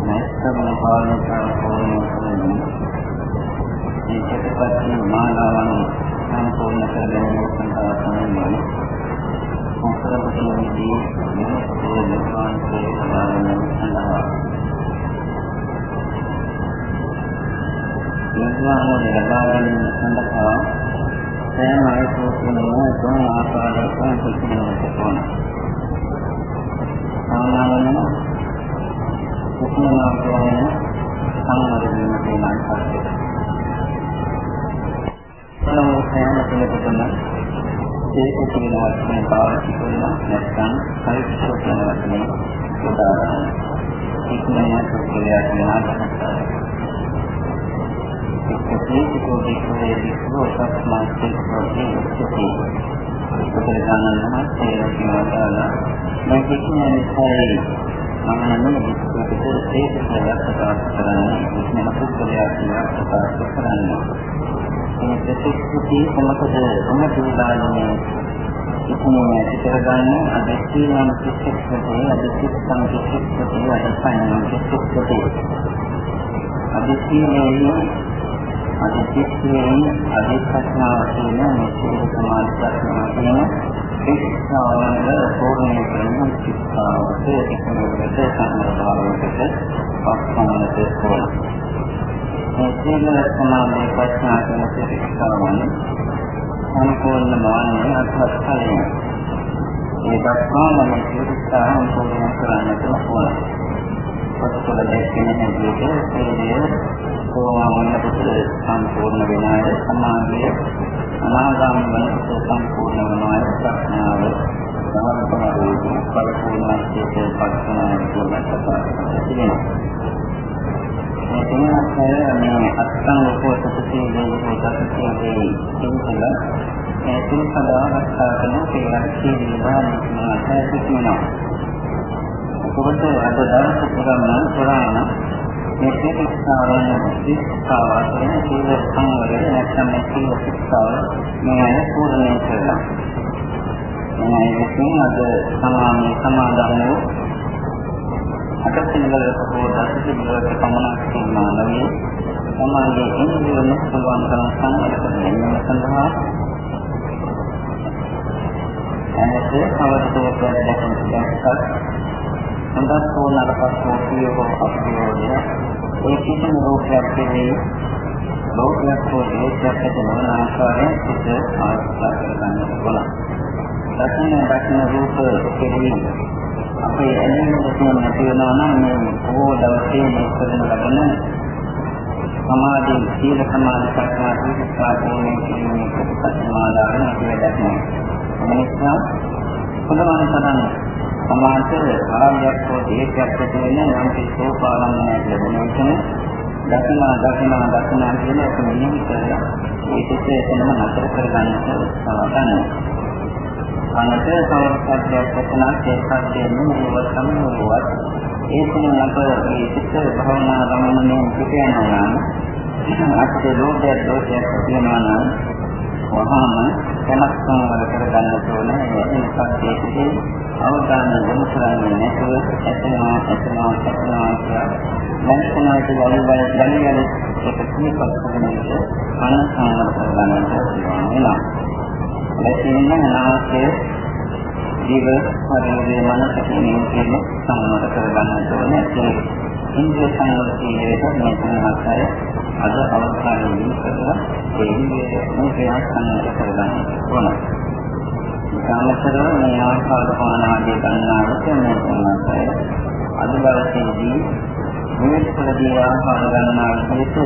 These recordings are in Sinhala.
නැත්නම් පාලන කරන ඒකටපත් මානවයන් සම්පූර්ණ කර ගැනීම සඳහා තමයි මොකදදී මේ නිර්වාණය සමාදන් සඳහා නිර්වාණය ලබා ගැනීම සඳහා සෑම ආයතනයකම තුන් ආකාරයකින් පිළිගන්නට ඕන. සාමාන්‍යයෙන් කුසලනාකරන සම්මත වීම තියෙනවා පස්සේ. සලමෝ සෑම කෙනෙකුටම ඒක කියන වචනේ පාවිච්චි කරනවා නැත්නම් පරිස්සම් කියන වචනේ උදාහරණ. ඉක්මනින් සුඛලයා කියන අදහස. ඒකෝ දෙකේ විස්තර සම්මාස්තික ප්‍රතිස්ථිති. බුදුරජාණන් වහන්සේ කියනවා මේ කිසිම නිසායි මම නම් විස්තර දෙකක් ප්‍රකාශ කරන්නේ ඉක්මන පුද්ගලයා කියන ප්‍රකාශ කරන්නේ. මේ ප්‍රතිස්ථිති කොමකද මොනවාදන්නේ ඉක්මනින් ඇති කරගන්න අධිෂ්ඨාන ප්‍රතිස්ථිතිය අධිෂ්ඨාන ප්‍රතිස්ථිතිය අධිෂ්ඨාන ප්‍රතිස්ථිතිය අධිෂ්ඨානයේ අධිෂ්ඨානයේ අධිෂ්ඨාන කියන මේ සියලු සමාධි ප්‍රශ්න කියන ශික්ෂාවල පූර්ණ කරන ශික්ෂාවට ඉක්මනට සම්බන්ධවකට පස්සමනට ඕන. මේ සියලු සමාධි ප්‍රශ්න කියන ශික්ෂාවන් සම්පූර්ණ මාන්නේ අත්හත්කලින් ඒ දක්වා මම ශික්ෂාවන් පූර්ණ කරන්නට ඕන. පොතවල දැක්කෙන හැටියට සියලු සෝවාන් සම්පූර්ණ වෙනාය සමාධිය අනාගාමී වෙනකොට සම්පූර්ණ වෙනාය ප්‍රඥාව සමර්පණය පරිපූර්ණත්වයට පත්වන දුර්ලභතාවය මේ තුනක් මේ අත්සන් උපෝසතයේ උපෝසතයේ ඉන්නල මේ තුන සදාවස්ථා කරන කියලා කියනවා මාතෘකාවක්. කොහොමද අද දවස් පුරාම පුරාණ මේ ශික්ෂාවන් ශික්ෂාව කියන සීල සංවරය නැත්නම් මේ සීල ශික්ෂාව මේ පූර්ණය කරනවා. මේ විසින් අද සමාන සමාදන් වූ අකසිනවල සපෝ දසිනවල පමණක් තියෙනවා නෙවෙයි. සමාජයේ ඉන්දියන පුළුවන් තරම් සංවර කරගැනීම සඳහා ඇනසේ අවශ්‍යතාවයක් දැක්කත් හොඳත් හෝ නරකත් හෝ කියෝ අපියෝය ඒ කිසිම රෝගයක් දෙන්නේ රෝගයක් හෝ දෝෂයක් ඇති නොවන ආකාරයෙන් සිත ආස්වාද කරගන්න ඕන. දකින්න දකින්න රූප කෙරෙහි අපේ ඇලෙන දෙයක් නැති වෙනවා නම් මේ බොහෝ දවසේ මේ කරන ලබන සමාධි සීල සමාධි ප්‍රඥා විස්සා කියන මේ ප්‍රතිපත්තිමාලාවෙන් අපි දැක්කේ. එනිසා හොඳම තරම් සමාජ ආරම්භයක් හෝ දේශයක් ඇති වෙන යම් කිසි සෝපාලනයක් ලැබෙනවා කියන දකිනා දකිනා දකිනා කියන එක මෙහෙම කරලා ඒ දෙක එතනම නතර කරගන්නට උත්සාහ ගන්නවා. අනත සමස්තයක් වචනක් ඒකත් නෙමෙයි සම්මුලවත් ඒ තුන අප මේ චිත්ත භවනා ගමනේ පිට යනවා නම් අපේ ලෝකයේ දෝෂයක් තියෙනවා නම් වහාම කනස්සම් වල කරගන්න ඕනේ ඒ සත්‍යයේ අවධානය යොමු කරන්නේ නැතුව එතනවා එතනවා එතනවා කියලා දැන් තමයි වලි වලි වලි ඒක කීපක් කරන්නේ අනසාර කරගන්නට වෙනවා. එතෙන්න අනාවශ්‍ය ජීව පරිමේ මනස කියන කියන සම්මත කරගන්න ඕනේ. ඒ ඉන්ද්‍රිය සංවර්ධනයට මේ තුනක් අද අවස්ථාවේ කරලා ඒ ඉන්ද්‍රිය මොකක්ද සම්මත කරගන්න? ඕනේ සාමතරව මේ ආකාර පානාදී ගන්නාවට මේ තුනක් අද දවසේදී මේ පොළදී ආහාර ගන්නා විදිහට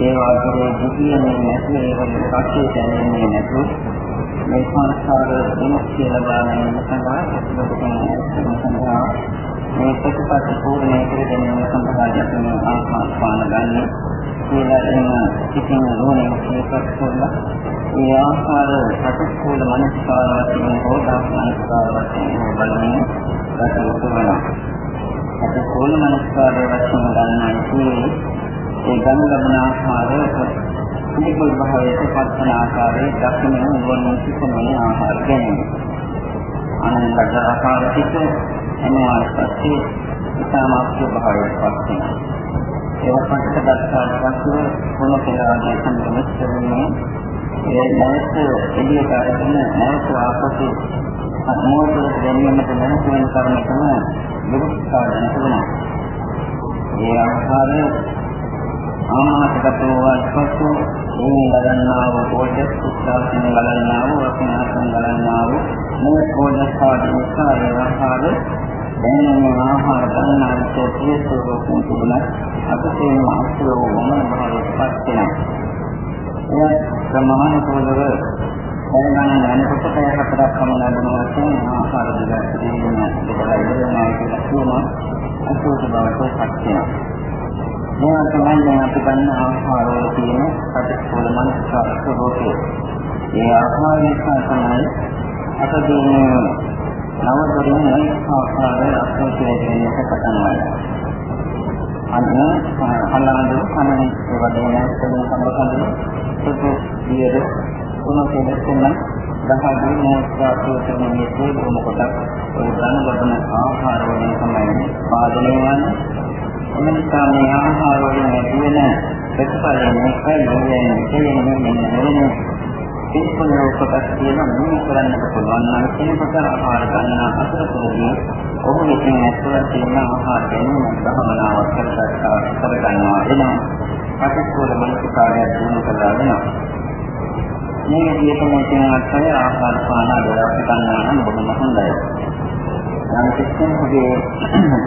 ඒ වාගේ දුකියන්නේ නැති ඒවල කටේ දැනෙන්නේ නැතු මේ සංස්කාර විමුක්තිය ලබා ගැනීම සඳහා ප්‍රතිපදින සඳහා මේ ප්‍රතිපත්ති පූර්ණය කර ගැනීම සඳහා යන ආත්මාස්පාන ගන්න කියලා එන කිසිම රෝණයක් මේකත් කරලා මේ ආකාර සතුටුල මනස්කාර වශයෙන් හෝ දාස්මනස්කාර වශයෙන් බලන්නේ කටයුතු වෙනවා. සතුටුල මනස්කාර වශයෙන් ගන්නා ඉතිරි ඒ ගන්න ලබන ආහාර පිළිකුල් භාවයට පත්වන ආකාරයේ දක්ෂින වන සිසමන ආහාර ගැනීම. අනන්ත ආකාර පිට එනවාස්පස්සේ ඉතාමත්ව භාවයට පත් වෙනවා. ඒක පස්සේ දක්වාට පස්සේ මොන කෙනාගේ සම්පූර්ණ ඒ නැවත එළියට අරගෙන නැවත ආපසු මොහොතේ දැනීමට නැති වෙන කර්ම තමයි විරුද්ධතාවයන් තුනක්. ඒ ආකාරය ආමාතකතෝ වස්පසු මේ ගලන්නා වූ කෝජස් උත්සාහයෙන් ගලන්නා වූ අපනාසන් ගලන්නා වූ මේ කෝජස් ආදී ඒ ආකාර දැනෙන ආහාර ගන්නාට ප්‍රියසෝකම් තිබුණා අපේ මාස්තරෝ වමන භාවයටපත් වෙනවා. එය ප්‍රමාණ කෝදව දැනගන්න යනකොට පැය හතරක් පමණ ලැබෙන වශයෙන් ආහාර දෙක දෙන්න දෙකලා ඉවරනවා කියලා කියනවා. අසෝත බවට පත් වෙනවා. මේවා තමයි දැන් අපි ගන්න ආහාර වල තියෙන ප්‍රතිකූල මනසාර ස්වභාවය. ඒ ආහාර නිසා තමයි අපගේ නවතරින් මේ ආහාර අත්දැකීම් දෙන්නට පටන් ගන්නවා. අන්න අල්ලාහ් කමනේ ඒ වගේ නැත්නම් සම්බන්ධ සුදු වියද උනෝ කෙනෙකුන දහදී මොහොතේ මේ සියලුම කොටස් ඒ ගන්න ලබන ආහාර වලින් තමයි පාදනය වන්නේ එනිසා මේ ආහාර වලින් ඇති වෙන ප්‍රතිඵලයෙන් එකයි කියන්නේ කියන්නේ නෙමෙයි පිළිපොළ කොටස් කියන මේ කරන්නට පුළුවන් නම් කෙනෙකුට ආහාර ගන්න අතරතුරදී ඔහු විසින් ඇතුළත තියෙන ආහාර ගැනීම භවනාවක් කරගත්තා කරගන්නවා එනම් ප්‍රතිපොළ මනසකාරය දිනු කළා වෙනවා. මේ විදිහටම කියන ආහාර පාන දරව ගන්නවා නම් බොහොම හොඳයි. යම් කෙනෙකුගේ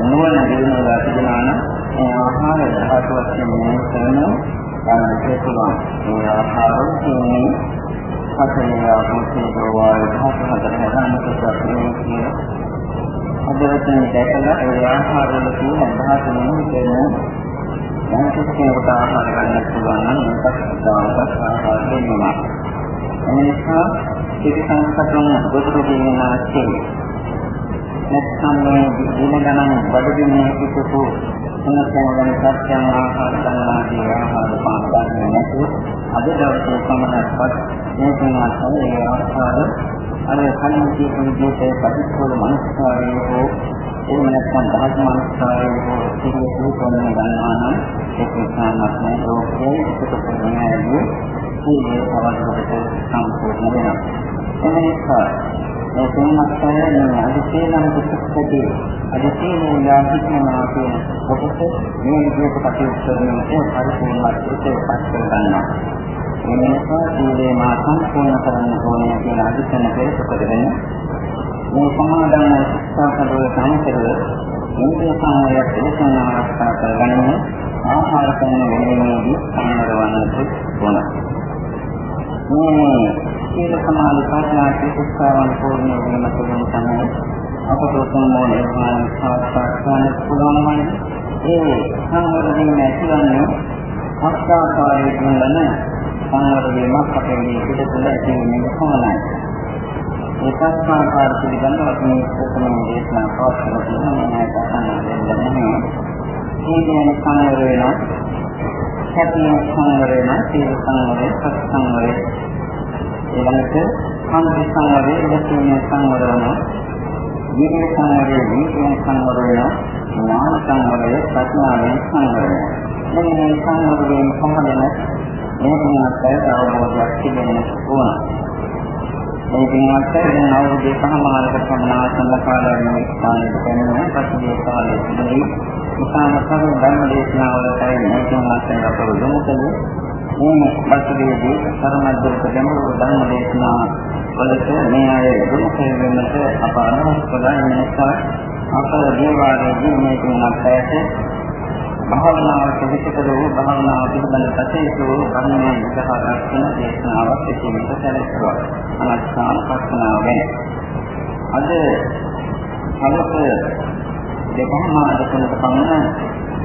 නුවණ දිනවලා තිබෙනවා නම් ඒ ආහාර ධාතු වශයෙන් මෙහෙම කරන ගන්නට පුළුවන්. ඒ ආහාර කියන්නේ සතේ ආපෝෂේ වායු ධාතු හතර ගන්නට අපේ කියන අදවතෙන් දැකලා ඒ ආහාර වල තියෙන ධාතු නෙමෙයි යම් කෙනෙකුට ආහාර ගන්න පුළුවන් නම් ඒකත් දානවත් ආහාර දෙන්නවා. එනිසා පිටිසංකතන ගොඩට දෙන ආශ්‍රය නැත්නම් මේ දින ගණන් බඩගින්නේ කිසු මොනසම ගැන සත්‍යං ආහාර ගන්නාදී ආහාර පාන ගන්න නැතුව අද දවසේ සමහරපත් මේ තුනත් ඒ ආහාර අර කලින් කියපු විදිහට පරිපූර්ණ මනස්කාරය හෝ එහෙම නැත්නම් දහස් මනස්කාරය හෝ සිහිය සූපන ගන්නවා නම් ඒක සාමත්ම ලෝකයේ එකතු කරගන්නදී මේ අවස්ථාවට සම්පූර්ණ වෙනවා. එනිසා මේ තුන්මත් අය අදිශේලම් දුක්ඛදී අදිශේලෝ යාහිතනවා කියන කොටස මේ විදිහට කටයුතු කරනකොට පරිපූර්ණත්වයට පත් කර ගන්නවා. මේ නිසා සීලේ මා සම්පූර්ණ කරන්න ඕනේ කියන අදිශන පෙරට කරගෙන මේ සමාදන් ශික්ෂාපදවල සමතරව ඉන්ද්‍රිය සමායයක් දේශන අවස්ථා කරගන්න ආහාර කරන වෙලාවේදී සම්මරවන්නට ඕන. මේ සීල සමාධි ප්‍රඥා ශික්ෂාවන් පූර්ණ වීම තුළින් තමයි අපට උතුම් නිර්වාණ සාක්ෂාත් කරගන්න පුළුවන් වන්නේ. ඒ සංවර වීම ඇතිවන්නේ අස්ථාකාරයෙන් වන සංවර වීමක් අපේ මේ පිට තුළ ඇති වෙන සමානයි. ඒ පස්මාකාර පිළිබඳව අපි උතුම් දේශනා පවත්වන තියෙනවා මම අහන්න දෙන්නේ. මේ කියන සංවර වෙනවා. සතිය සංවර වෙනවා. සීල සංවරය, සත් සංවරය ඊළඟට කාන්ති සංවරයේ ඉලක්කීය සංවර වෙනවා. විද්‍ය සංවරයේ විද්‍ය සංවර වෙනවා. ඥාන සංවරයේ ප්‍රඥාවෙන් සංවර වෙනවා. මෙන්න මේ සංවරයෙන් කොහොමද මේ දිනකට අවබෝධයක් තිබෙන්න ඕන. මේ දිනකට දැන් අවුරුදු සමමානක සම්මාන සම්කාලයෙන් මේ ස්ථානයට පැමිණෙන පසුගිය කාලයේදී ඉතාම කරුණ ධර්ම දේශනාවලටයි මේ දිනකට අපර යොමු කළේ මේ පසුගියදී සරණද්දරක ගැඹුරු ධර්ම දේශනා වලට මේ අය යොමු කිරීමට අප අනුමත කළා නිසා අප දේවාලයේදී මේ තුනක් ඇයට භාවනාවට විචකරෝ භාවනාව පිළිබඳ ප්‍රතිසෝ කර්මයේ විදහාරක් වෙන දේශනාවක් සිටින්නට සැලසුවා. අනස්සාන පස්සනාව ගැන. අද හවස දෙකම අදකනට පමණ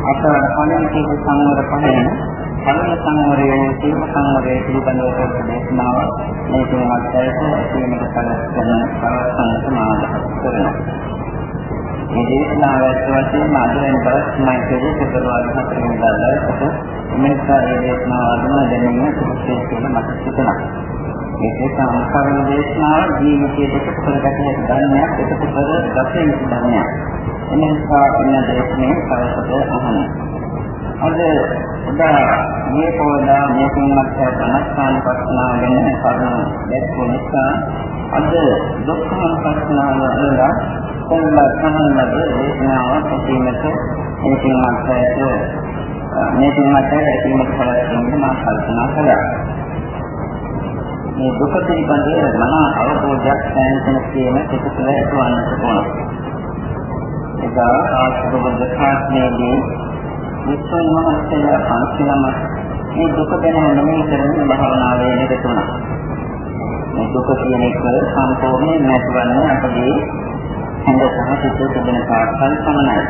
අපර කලින් කියපු සංවර පහෙන් කර්ම සංවරයේ සීල සංවරයේ පිළිබඳව කරන දේශනාව මේ තුනක් ඇයට සීමක සැලසෙන පරස්සන්නට මාදහස් කරනවා. මේ දේශනාව වශයෙන් මාධ්‍යයෙන් බලස්මයි කෙරේ පෙරවාද හතරින් දාලාට මෙන්සා මේ දේශනාව අදම දැනීම සුදුසු කියලා මට හිතෙනවා. මේකේ සංස්කරණ දේශනාව ජීවිතයේ දෙක කරගත හැකි ධර්මයක් එකතු කර ගත යුතු ධර්මයක්. එනිසා ඉන්න දේශනේ කවසද අහන්න. අද උදා මේ පොදා මේකින් මත ධනස්ථාන පස්නාව ගැන කරුණු දැක්වුව නිසා අද දුක්ඛ පස්නාව වල කොල්ලා සමන්නද දේශනාවක් ඇසීමට මේකින් මතයට මේකින් මතයට ඇසීමට කලින් මම කල්පනා කළා. මේ දුක පිළිබඳව මන අවබෝධයක් දැනෙන කියන එක තුළ ඇතිවන්නට ඕන. එදා ආශ්‍රව බුද්ධ ශාස්ත්‍රයේදී විශ්වන් මහත්තයා පන්සිලම මේ දුක ගැන මෙනෙහි කරමින් භාවනාවේ නිරතුණා. මේ දුක කියන එක සම්පූර්ණයෙන් නැතිවන්නේ අපගේ හඳ සහ සිත තිබෙන කාර්යයන් සමනයි.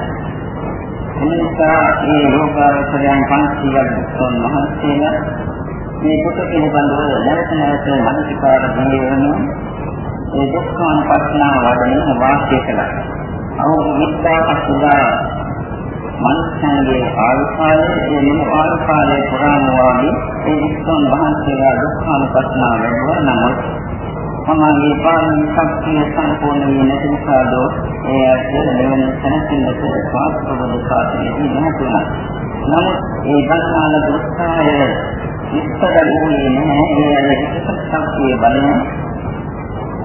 එනිසා මේ ලෝකාවචරයන් 500ක් විශ්වන් මහත්තයා මේ දුක පිළිබඳව නැවත නැවත මනසිකාර දෙන්නේ ඒ දුක්ඛානුපස්සනාව වඩන වාක්‍ය කළා. අවුරුදු 20ක් පුරා මනුෂ්‍යයන්ගේ ආල්පාලයේ ඒ නිම ආල්පාලයේ පුරාම වාගේ ඒ විස්තන් වහන්සේලා දුක්ඛානුපස්සනාව වැඩුවා නමුත් සමාගයේ පාරමී ශක්තිය සම්පූර්ණ වී නැති නිසාදෝ ඒ ඇත්තට මෙවන සැනසෙන්නට පාස්කවද සාධනෙදී නැතුණා. නමුත් ඒ ධර්මාල දුක්ඛාය ඉස්තරන්නේ නැහැ ඒ අය ශක්තිය බලන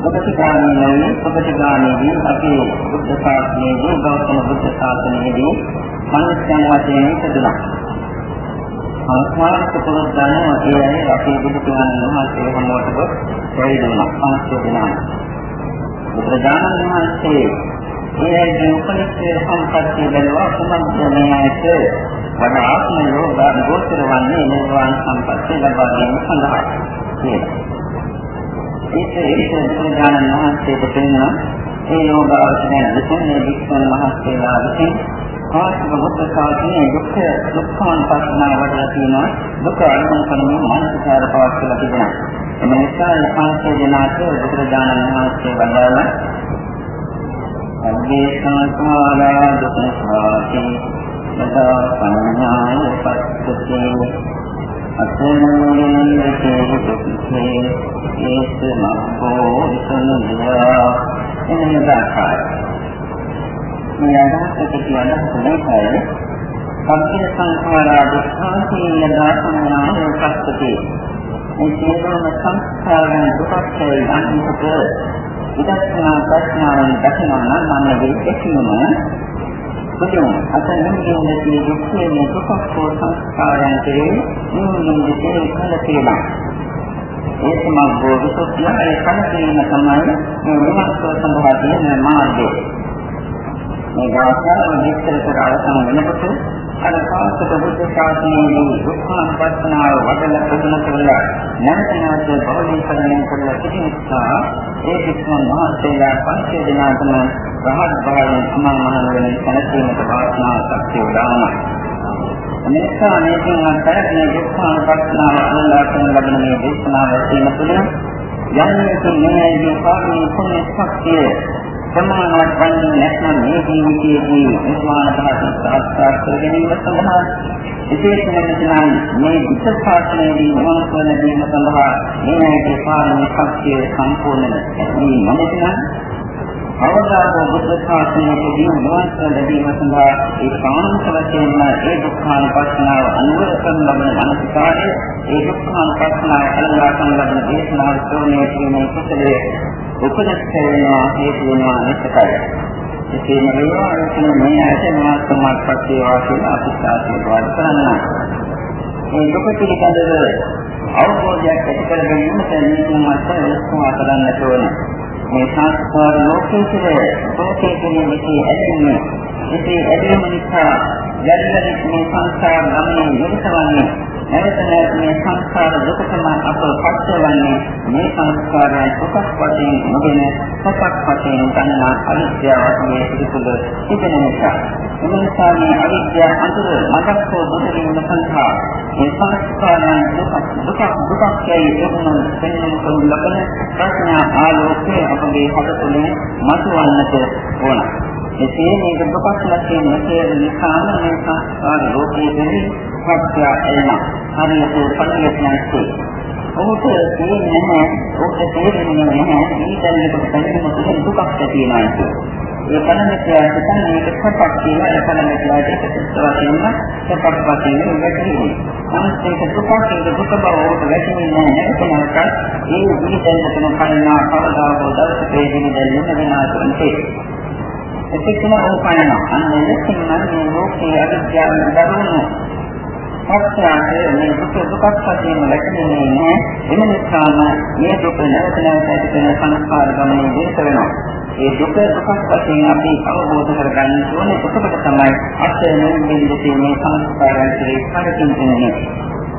ඔබතිගාමී නොවේ ඔබතිගාමීදී අපේ බුද්ධ ශාසනයේදී ගෞතම බුද්ධ ශාසනයේදී මනුෂ්‍යයන් වශයෙන් ඉපදුණා. අවස්ථාවක පුරුද්දන ඒ අය අපේ බුදු පියාණන් වහන්සේ හැමෝටම ප්‍රයෝජන අවශ්‍ය දෙනවා. බුදුරජාණන් වහන්සේ ඒ අයගේ උපනිෂේ සම්පත්තිය බැලුවා කුමක්ද මේ ඇයට වඩා ආත්ම ලෝභ ගෝචර වන්නේ නිර්වාණ සම්පත්තිය ලබා ගැනීම සඳහා කියලා. ඒක ඒක බුදුරජාණන් වහන්සේට පෙන්වන ඒ යෝගාවචනය විසින් මේ වික්ෂණ මහත්මයා විසින් ආත්ම බුද්ධ ශාසනයේ දුක්ඛ දුක්ඛාන් පස්සනා වඩලා තියෙනවා. දුක අනුමත කරමින් මානසිකාර පවත්වලා තිබෙනවා. එම නිසා මේ පංච දෙනාට බුදුරජාණන් වහන්සේ වදාළා. අන්නේ සංස්කාරා දුක්ඛාති යදා පඤ්ඤාය පස්සති අතනෝරණයේ දුක්ඛේ ඒස මක්ඛෝ විසුද්ධියා එන්න දාකාරයි මේ අදහසට කියන මේකයි සම්පූර්ණ සංඛාරා දුක්ඛාසීන දාසනාව උපස්සති මේ සියලුම සංස්කාරයන් දුක්ඛය අන්තිමට විදර්ශනා ප්‍රඥාවෙන් දකිනවා නම් මම මේ දෙකම බුදුන් අතනින් කියන්නේ දුක්ඛයේ දුක්ඛ සංස්කාරයන් කෙරෙහි නිමුදිතේ කල තියෙනවා ඒ සමග්ගෝ විසුද්ධිය ඒ කල තියෙන තමයි මේ විමර්ශන සඳහා තියෙන මාර්ගය මේ ගාථාව විස්තර කර අවසන් වෙනකොට අර කාස්ත බුද්ධ ශාසනයේ දුක්ඛානුපස්සනාව වඩලා ප්‍රගුණ කරලා නැවත නැවත බෞද්ධීකරණය කරලා සිටින නිසා ඒ විස්මන් මහත්යලා පංච දිනාතම රහත් භාවයෙන් සමාන වෙන සැලසීමට වාසනාව ශක්තිය උදානවා. මේකා මේකෙන් අත්හැරගෙන දුක්ඛානුපස්සනාව අනුලා කරන ලබන මේ දේශනාව තියෙන තුළ යන්නේ මේ මේ කාර්ය පුණ්‍ය ශක්තිය ප්‍රමාණවත් වන්නේ නැත්නම් මේ ජීවිතයේදී නිර්වාණ ධාතු සාක්ෂාත් කර ගැනීම සඳහා විශේෂයෙන්ම නම් මේ බුද්ධ ශාසනයේදී මොනවාද කියන දීම සඳහා මේ නැති පාරමී ශක්තිය සම්පූර්ණ මේ මොනතරම් අවදාන බුද්ධ ශාසනයේදී මොනවාද ලැබීම සඳහා ඒ සාන්ත වශයෙන්ම ඒ දුක්ඛාන පස්සනාව අනුවර කරන ලබන මනසකාරය ඒ දුක්ඛාන පස්සනාව අලංකා කරන ලබන දේශනාව සෝනේ කියන කුසලයේ උපදෙස් වෙනවා හේතු වෙනවා නිසකයි. ඉතින් මේවා එතන මේ ඇයට මාත් සමාජපත්‍ය වාසිය අපිටාශීර්වාද කරනවා. මේ දුක පිළිබඳව අවබෝධයක් ඇති කර ගැනීමට මේකම මත විශ්වාස කරන්නට ඕන. මේ සංස්කාර ලෝකයේ තුළ ලෝකයේ කියන විදිහේ ඇතිවෙන්නේ. ඉතින් ඇතිවෙන නිසා යදිද මේ සංස්කාර ගමනේ නිරතවන්නේ නැවත නැවත මේ සංස්කාර දුක තමයි අප පත්වන්නේ මේ සංස්කාරයන් දුකක් වශයෙන් නොගෙන සත්‍යක් වශයෙන් ගන්නා අවිද්‍යාව මේ පිටුල තිබෙන නිසා. මේ නිසා මේ අවිද්‍යාව අතුර මතක් හෝ දුක වීම සඳහා මේ සංස්කාරයන් දුක දුක දුකක් යයි එවන දෙන්න කොන් ලබන ප්‍රඥා ආලෝකයේ අපගේ හද තුළින් මතුවන්නට ඕන. එසේ මේක දුකක් වශයෙන් මෙසේ නිසාම මේ සංස්කාර ලෝකයේ දෙවි සත්‍ය එන හරියට පරිණතයන්සේ ඔහුට තේරෙන්නේ නැහැ ඔහුට තේරෙන්නේ නැහැ මේ දැනෙනකොට දැනෙන දුකක් ඇති වෙනවා කියන්නේ ඒ පණමිතයා හිතන්නේ මේක සපක් කියලා ඒ පණමිතයාට ඒක වශයෙන්ම සපක් වශයෙන් වැටහෙන්නේ. නමුත් ඒක දුකක් ඒක දුක බව ඔබට වැටහෙන්නේ නැහැ නැත්නම් ඒ විදිහෙන් තන කන්නා කවදා හෝ දවසකදී දෙන්න වෙනාතුන්ට එතෙක්ම ඕපයන අන්න එලෙසින් නම් මේ ලෝකයේ අවිද්‍යාව දරුණු සත්‍යයේ මේ දුක දුකක් වශයෙන් වැටෙන්නේ නැහැ. එම නිසාම මේ දුක නැවත නැවත ඇති වෙන සංස්කාර ගමනේ දෙත වෙනවා. ඒ දුක දුකක් වශයෙන් අපි අවබෝධ කරගන්න ඕනේ. එතකොට තමයි අත්‍යවශ්‍ය නිමිති මේ සංස්කාරයන් කෙරෙහි කඩකින් දෙන්නේ.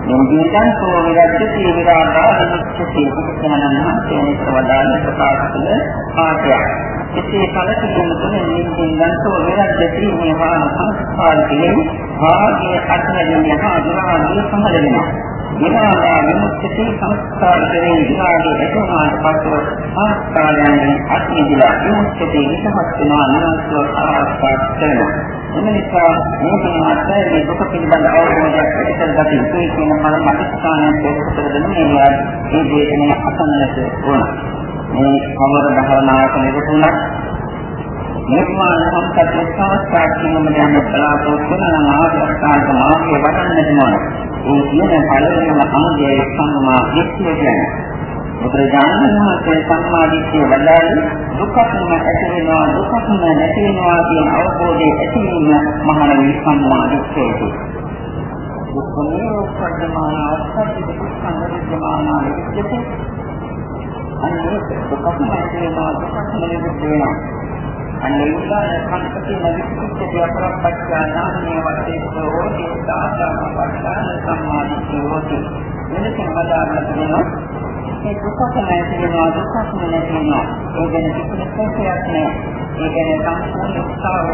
නින්දියන් සෝ විරද්දති විරාගා විමුක්ති කුසලනන් තේනක වදාළ ප්‍රකාශ කළ පාඨයක්. එසේ කලකිරීම තුළ නින්දියන් සෝ විරද්දති මේ වාන සංස්කාර කෙරෙහි භාගයේ අත්හැරීම හා දුරාගේ සමද වෙනවා. විරාගා විමුක්ති සංස්කාර කෙරෙහි විරාගයේ එතුමාට පස්ව සංස්කාරයන්ගෙන් අත්මිදලා විමුක්ති විසහත් වෙනවා නිරන්තරව ආස්වාද කරනවා. එම නිසා මේ මාත්‍රය මේ දුක පිළිබඳ අවබෝධයක් ඇති කරගත යුතුයි කියන මම අතිස්ථානයක් පොත්වල දෙන මේ මේ දේශනේ අසන්නට ඕන. මේ කවර භාවනාවක නිරතුණක් නිර්මාණ සම්පත් සංස්කාර කියන යන බලාපොරොත්තු වන ආකාරයක මාර්ගය වඩන්නට ඕන. ඒ කියන පළවෙනිම අංගය සම්මා දිට්ඨිය කියන්නේ. බුදුරජාණන් වහන්සේ සම්මාදිට්ඨිය වඩාලි දුක්ඛම ඇති වෙනවා දුක්ඛම නැති වෙනවා කියන අවබෝධය ඇති වීම මහණෙනි සම්මාදිට්ඨියයි. දුක්ඛමේ උපද්දමාන අස්සද්ධි දුක්ඛං විද්‍යමාන විද්‍යති. අන්නේ දුක්ඛම ඇති වෙනවා දුක්ඛම නැති වෙනවා. අන්නේ උදාන කන්පති නවිච්ච අපරපච්චානාමේ වත්තේ හෝති දාසම පච්චාන සම්මාදිට්ඨිය හෝති. මෙලෙස වදාරලා තියෙනවා. මේ දුකක් නැති වෙනවා දුකක් නැති වෙනවා. ඒ ගැන කිසිම ප්‍රශ්නයක් නෑ ඒ කියන්නේ සම්පූර්ණ උත්සාහව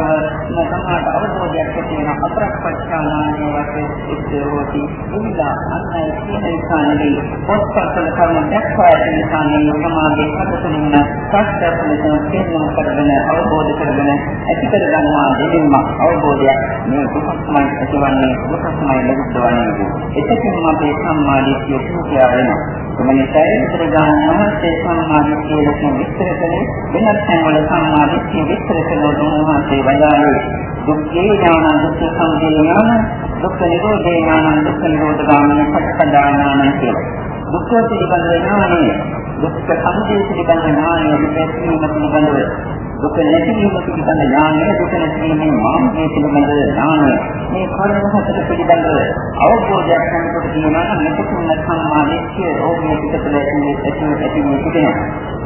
නැතහට අවබෝධයක් ඇති වෙන අපරප්පච්චානානේ වශයෙන් ඉස්සෙවෝති ඉඳලා අන්නයි කියන ඉස්සානදී පොත්පත්වල කරුණ දැක්වා ඇති නිසානේ සමාධිය හදතුලින් සත්‍යපලෙන් තේරුම් කරගෙන අවබෝධ කරගෙන ඇති කර ගන්නවා දෙලින්ම අවබෝධයක් මේ දුකක්මයි ඇතිවන්නේ දුකක්මයි ලැබෙන්නේ එතකින්ම අපේ සම්මාදිට්ඨිය පුරුතිය වෙනවා. එමණිසයි විතර ගන්නවා ඒ සම්මාදිට්ඨිය ලෙස විස්තර කළේ වෙනත් තැන්වල සම්මාදිට්ඨිය විස්තර කළ උන්වහන්සේ වදාළේ. දුක්ඛේ ඥාන දුක්ඛ සමුදය ඥාන දුක්ඛ නිරෝධේ ඥාන දුක්ඛ නිරෝධ ගාමී පටිපදා ඥාන කියලා. දුක්ඛ පිළිබඳ ඥානය දුක්ඛ සමුදය පිළිබඳ ඥානය දුක්ඛ පිළිබඳ දුක නැතිවීම පිළිබඳ ඥානය දුක නැතිවීමේ මාර්ගය පිළිබඳ ඥානය මේ කර්ම හතර පිළිබඳ අවබෝධයක් ගන්නකොට කියනවා නම් මෙතන සම්මාදිට්ඨිය ඕකේ පිටතට ඇති ඇති ඇති වෙනවා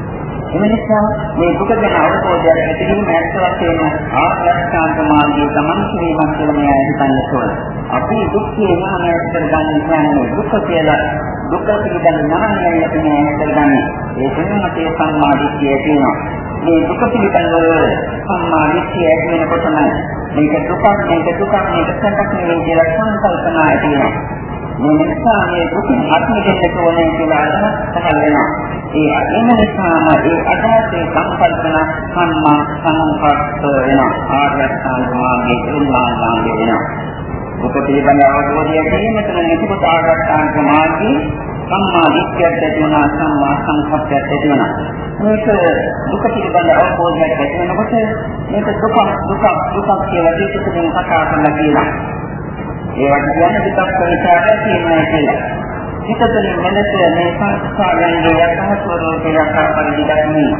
එම නිසා මේ දුක ගැන අවබෝධයක් ඇති වීම ඇත්ත වශයෙන්ම ආත්මස්ථාන්ත මාර්ගයේ ගමන් කිරීමක් කියලා මේ අය හිතන්නේ තෝරන. අපි දුක්ඛේ ඥානය කරගන්න කියන්නේ දුක කියලා දුක පිළිබඳ ඥානය ඇති මේ කරගන්නේ. ඒ කියන්නේ අපේ සම්මාදිට්ඨිය තියෙනවා. මේ දුක පිළිබඳව සම්මා දිට්ඨිය ඇති වෙනකොටම මේක දුකක් මේක දුකක් මේක සැපක් නෙවෙයි කියලා සංකල්පනා ඇති වෙනවා. මේ නිසා මේ දුකින් අත් මිදෙන්න ඕනේ කියලා අදහස් පහළ වෙනවා. ඒ එම නිසාම ඒ අදහසේ සංකල්පන සම්මා සංකප්ප වෙනවා. ආර්ය අෂ්ටාංග මාර්ගයේ නිර්මාණය වෙනවා. දුක පිළිබඳ අවබෝධය තියෙන තුන නිකුත් ආර්ය අෂ්ටාංග මාර්ගයේ සම්මා දිට්ඨියක් ඇති වෙනවා සම්මා සංකප්පයක් ඇති වෙනවා. මේක දුක පිළිබඳ අවබෝධයක් ඇති වෙනකොට මේක දුක දුක දුක කියලා දෙකකින් කතා කරලා කියනවා. ඒ වගේ කියන්නේ දුක් පරිචාරය කියනවා කියලා. හිතතලින් මෙලෙස මේ සංස්කාරයන්ගේ යථා ස්වરૂපය යථා පරිදි දක්වන්නේ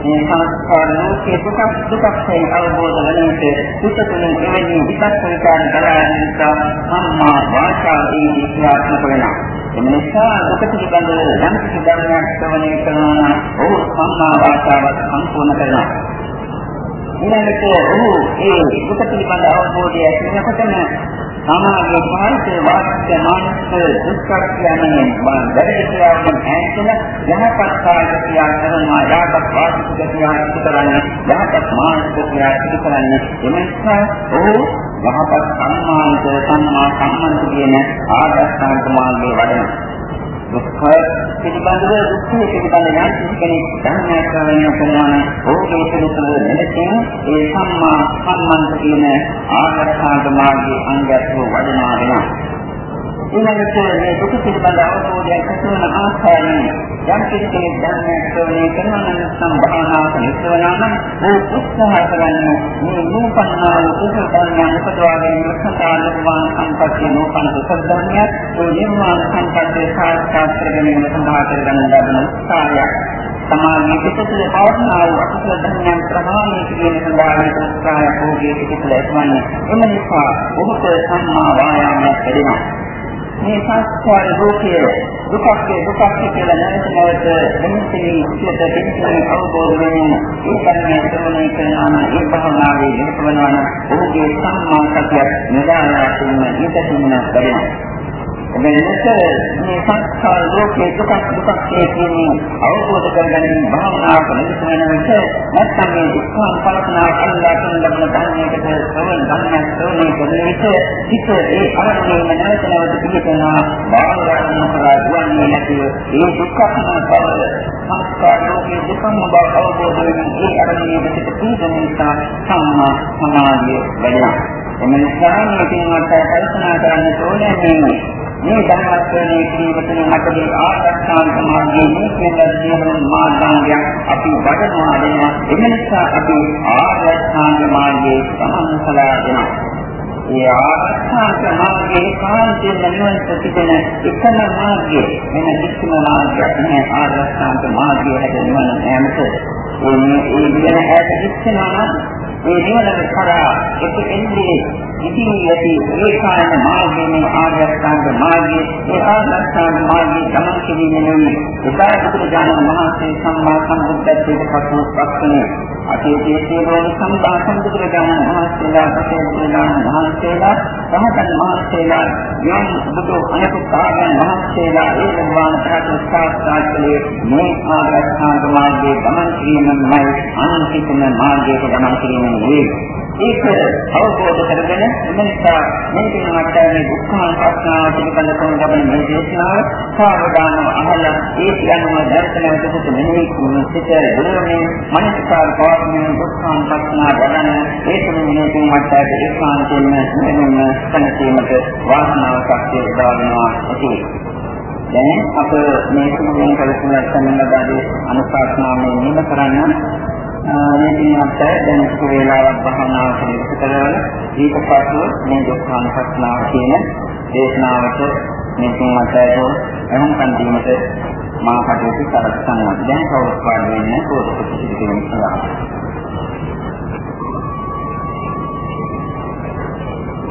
මේ සංස්කාර ලෝකයේ දුක දුකයි අවබෝධ වන විට දුක තුළින් එවැනි විපස්සනා විචාර කරන නිසා සම්මා වාචා ඒ විද්‍යාත්මක වෙනවා. එම නිසා දුක පිළිබඳව යම් කිසි ධර්මයක් ශ්‍රවණය කරනවා නම් ඔහු සම්මා වාචාවත් සම්පූර්ණ කරනවා. ඊළඟට ඔහු ඒ දුක පිළිබඳ අවබෝධය ඇති වෙනකොටම සමාගයේ පාරිසය වාස්ත්‍ය මානසික දුක්ඛයන්ගෙන් බල වැරදි ක්‍රියාවෙන් ඈතන යහපත් කාර්ය ක්‍රියා කරනවා යහපත් වාචික ක්‍රියා සිදු කරන්නේ යහපත් මානසික ක්‍රියා සිදු කරන්නේ එමෙන්සා ඔහු යහපත් සම්මානික සම්මා සම්මන්ත කියන ආදර්ශාන්ත මාර්ගයේ වඩන දුක්ඛ පිළිබඳව දුක්ඛය පිළිබඳව යම් කෙනෙක් ධර්මයක් ශ්‍රවණය කරනවා නම් ඕකේ පිළිතුර දෙලකින් ඒ සම්මා සම්මන්ත කියන ආකාරකාග මාර්ගයේ අංගයක් වඩනවා වෙනවා. ඊළඟට මේ දුක පිළිබඳ අවබෝධයක් ඇතිවන ආකාරයෙන් යම් කෙනෙක් ධර්මයක් ශ්‍රවණය කරනවා නම් සම්භාවනාවක් නිස්සවනවා නම් ඒ උත්සාහ කරන්නේ මේ නූපන්නා වූ කුසල ධර්මයන් උපදවා ගැනීම සඳහා නිර්වාණ සම්පත්තිය නූපන් කුසල ධර්මයක් ඒ නිර්වාණ සම්පත්තිය සාක්ෂාත් කර ගැනීම සඳහා කරගන්න ලබන උත්සාහයක් සමාධිය පිටතට පවත්නා වූ අකුසල ධර්මයන් ප්‍රහාණය කිරීම සඳහා වන උත්සාහය භෝගයේ පිටතට ඇතිවන්නේ එම නිසා ඔබට සම්මා වායාමයක් ලැබෙනවා. මේ සංස්කාර රූපයේ දුකක් දුකක් කියලා නැවත නැවත දෙන්නේ ඉස්සෙල්ලා දෙන්නේ අවබෝධ වෙන ඒ කර්මයේ ශ්‍රවණය කරනවා නම් ඒ භවනාවේ නිරතවනවා නම් ඔහුගේ සම්මා සතිය නිදානාතුන් ඊටකින් ලැබෙනවා එබැවින්ට මේ සංස්කාර ලෝකයේ දුක දුක කියන්නේ අවබෝධ කරගැනීම භාවනාවක නිරත වෙන විට නැත්නම් මේ දුක්ඛාන් කල්පනා කළා කියන ලබන ධර්මයකට සවන් ධර්මයක් ශ්‍රවණය කරන විට හිත ඒ අරමුණේම නැවත නැවත පිළිපෙනවා බාහිරයන් කරා දුවන්නේ නැතිව ඒ දුක්ඛාන් බව සංස්කාර ලෝකයේ දුකම බව අවබෝධ වෙන ඒ අරමුණේ පිට පීඩන නිසා සම්මා සමාධිය. වැඩෙනවා එම නිසා මේ පින්වත් කල්පනා කරන්න ඕනේ මේ මේ ධර්මස්වරණය කිරීමෙන් අපගේ ආරක්ෂාන් සමාධියේ මේ කියන ජීවන මාර්ගය අපි වඩනවා වෙනවා එම නිසා අපි ආරක්ෂාන් මාර්ගයේ සමන්සලා දෙනවා. ඒ ආරක්ෂා මාර්ගයේ කාන්තෙන් නිවන් ප්‍රතිපන එකම මාර්ගය වෙන කිසිම මාර්ගයක් නැහැ. ආරක්ෂා මාර්ගය හැද නිවන යෑමට ඒ ඒ විදිහට ඈත ඉස්සනවා ඒ නිවන කරා. එක එන්නේ ඉතින් යටි ඒකායන මාර්ගයේ ආර්යසංග මාර්ගයේ ඒ ආර්යසංග මාර්ගයේ ගමන් කිරීමෙන් උදාර බුදුරජාණන් වහන්සේ සම්මා සම්බුද්ධත්වයට පසු පස්වනේ අතීතයේ සියලුම සම්මා සම්බුදුරජාණන් වහන්සේලා පසේ බුදුරජාණන් වහන්සේලා රහතන් වහන්සේලා යම් බුදු අනෙකුත් ආගම් වහන්සේලා ඒ නිර්වාණ ධාතු සාක්ෂාත් කළේ මේ ආර්යසංග මාර්ගයේ ගමන් කිරීමයි අනන්තිම මාර්ගයේ ගමන් කිරීමයි වේ ඒක අවබෝධ කරගෙන එමෙන්සා මේ දිනකට මේ දුක්ඛාන ප්‍රශ්නාව පිළිබඳ කරන ලබන මේ දේශනාව සාවධානව අහලා ඒ කියනම දර්ශනයට කොට මෙහි සිට දුරනේ මනසකාර පවත්වන දුක්ඛාන ප්‍රශ්නාව වඩන ඒ තුනේ මේ මට්ටමට ඒකාන්තයෙන්ම මෙන්න සම්පූර්ණට වාසනාව ශක්තිය උදාවනවා ඇති දැන් අප මේ සම්මත කරගෙන යන ලබන අනුශාසනාවේ නිම කරන්න මේ දිනකට දැන් සු වේලාවක් භාවනාව කරලා ඊට පස්ව මේ දුක්ඛානුපස්සනාව කියන දේශනාවට මේ තුන්වටයෝ එහුම් කන් දීමට මා කටයුතු කරගන්නවා. දැන් කවුරුත් වාඩි වෙන්නේ කොහොමද කිසිදෙයක් සඳහා.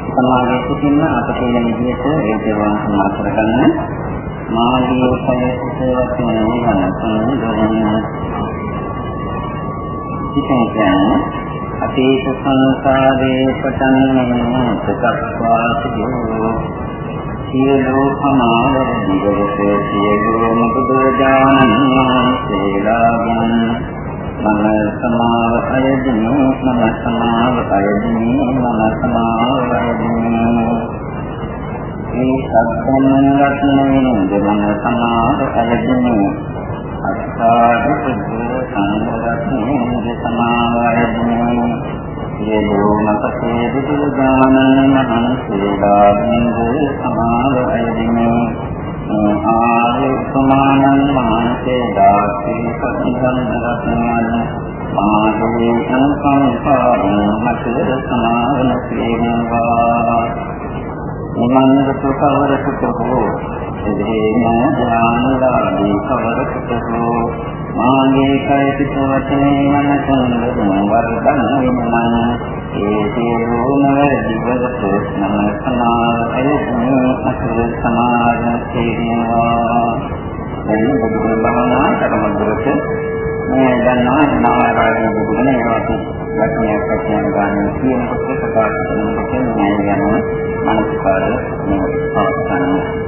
සමාගයේ සිටින්න අප කියන විදිහට ඒ දේවල් සමාන කරගන්න මාගේ සයසිත වශයෙන් නිවන තුන සිතන කියන්නේ අතීත සංසාරේ පටන් සකස්වා සිදෝ සියලු සමාවර දිවස සියලුම බුදුදානන් වහන්සේලාගෙන් මම සමාව අයදිනු මම සමාව අයදිනු මම සමාව අයදිනු මේ සත්‍යමන රත්නයෙන් දෙමන සමාව අයදිනු අත්තාදි සුද්ධ සංඝරත්නයේ සමාවයදී සියලුම පසේ බුදුදානන් මහන්සේලා බින්ද සමාවයදී ආරේ සමානන් මහන්සේලා සිරිපතිසංඝරත්නයන් මාගේ සංසංසාරේ මත සමාවන සේනවා නිමන්ද සුඛවර සුඛෝ එදේන ඥානලාභී කවරකට හෝ මාගේ කය පිට වචනේ මනසෙන් වර්ධන වෙනනම් ඒ සියලුම ජීවත නම සමාධිය අසල සමාධි සේනවා එන්න බුදු බවනා කරමුදුරට මේ දන්නා නාමයෙන් බුදුනේ ඒවාට වචනයක් වචනයක් ගන්න කියනකොට ප්‍රකාශ කරනකොට මේ යන මනස්කාර මේ පවත්වනවා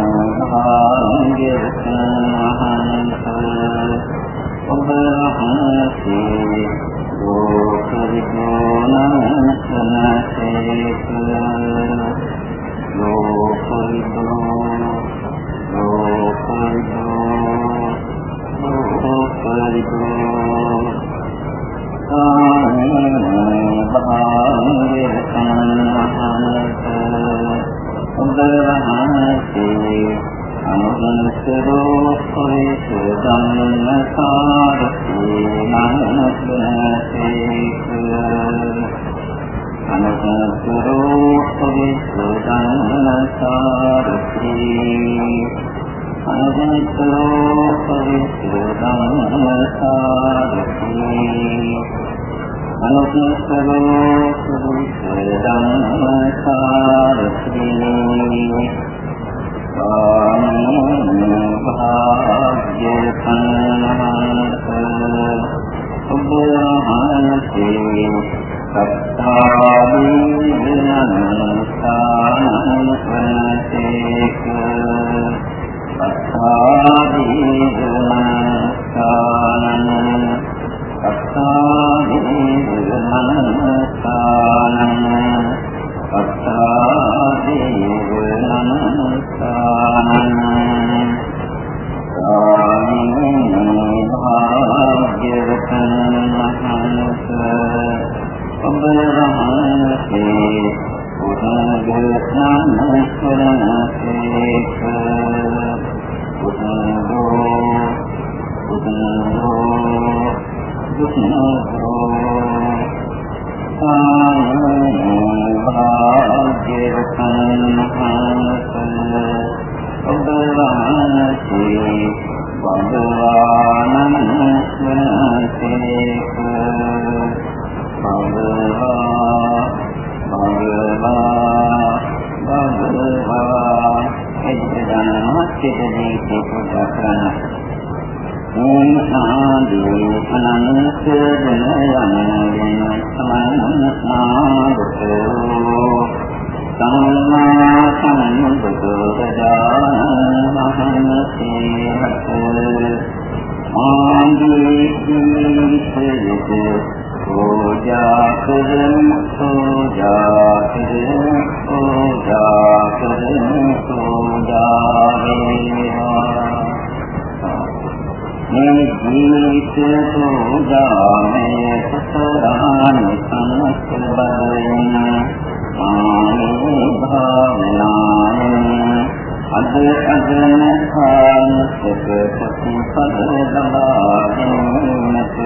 අදන කාන්තක ප්‍රතිපදව දමාගෙන්නට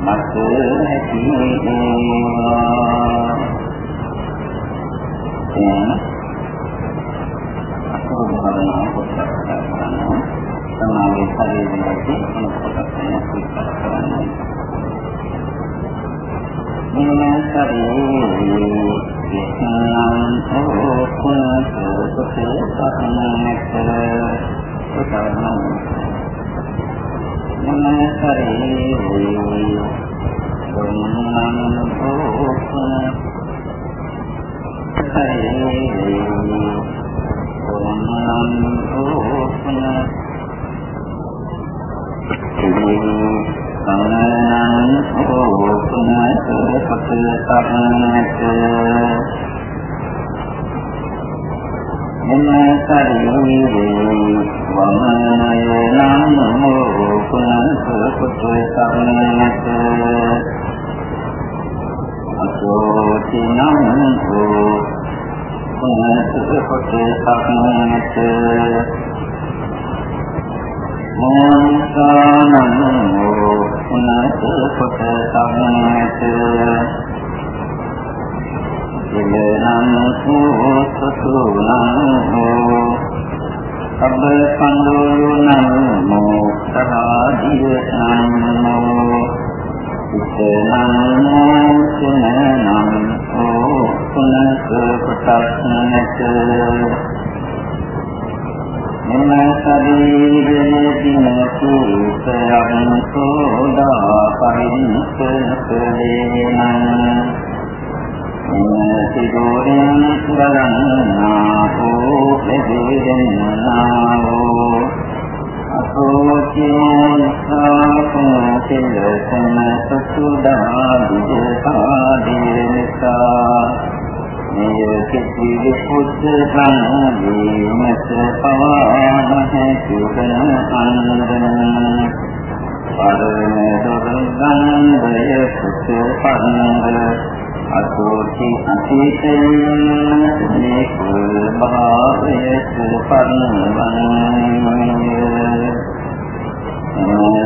මත හැකිවේවා එන අකුරු බලනවා කොටස් කරනවා සමාගයේ පරිදි කොටස් කරනවා මේ මාසයේ පරණත කිසි පුත්ත සංගීමස පවාමහ සුකන අන්දන පරම දොරගන්ධය පුත්ත පරම අසෝති අතීතයෙන් මේ කුල් භාවයට පරිවන්නේ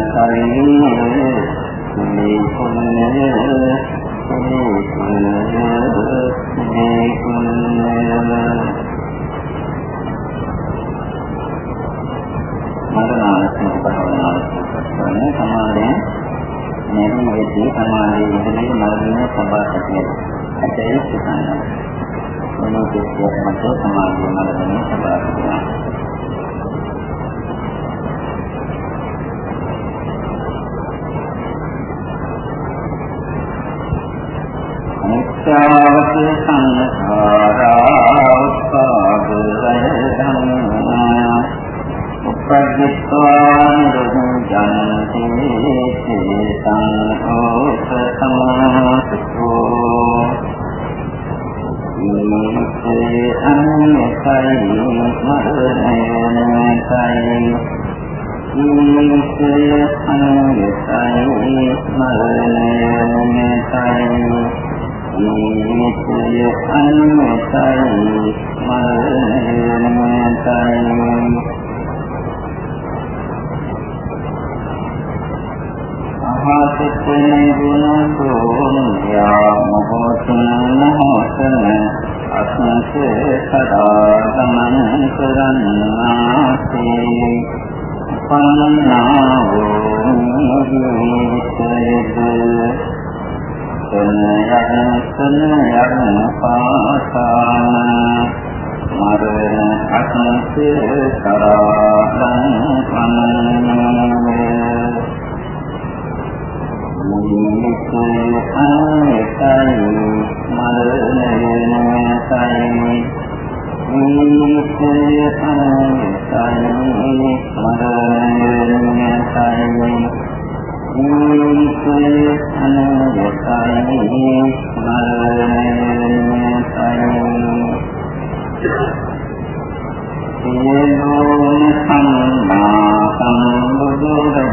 සරිනේ මේ කුල්නේ මේ නැති වෙදී සමාධියේ ඉඳලා මරණය සබා සිටින ඇතැයි සිතනවා. මොනෝ කිසියක් මත සමාධියේ මරණය සබා සිටිනවා. අනිත්‍යවත සංඛාරා මහසිතේ ගුණ සෝනියා මොහොතන මොහොතන අස්මස සදා ගමන කරන්නාසේ පන්නාවෝ නිවිතේද සනයන් සනයන් පාසාන මරණ අස්මස කරාලං පන්නේ මුනිසේ ආයතයි මරණයනසයි සියලුම සම්මා සම්බුදුරජාණන්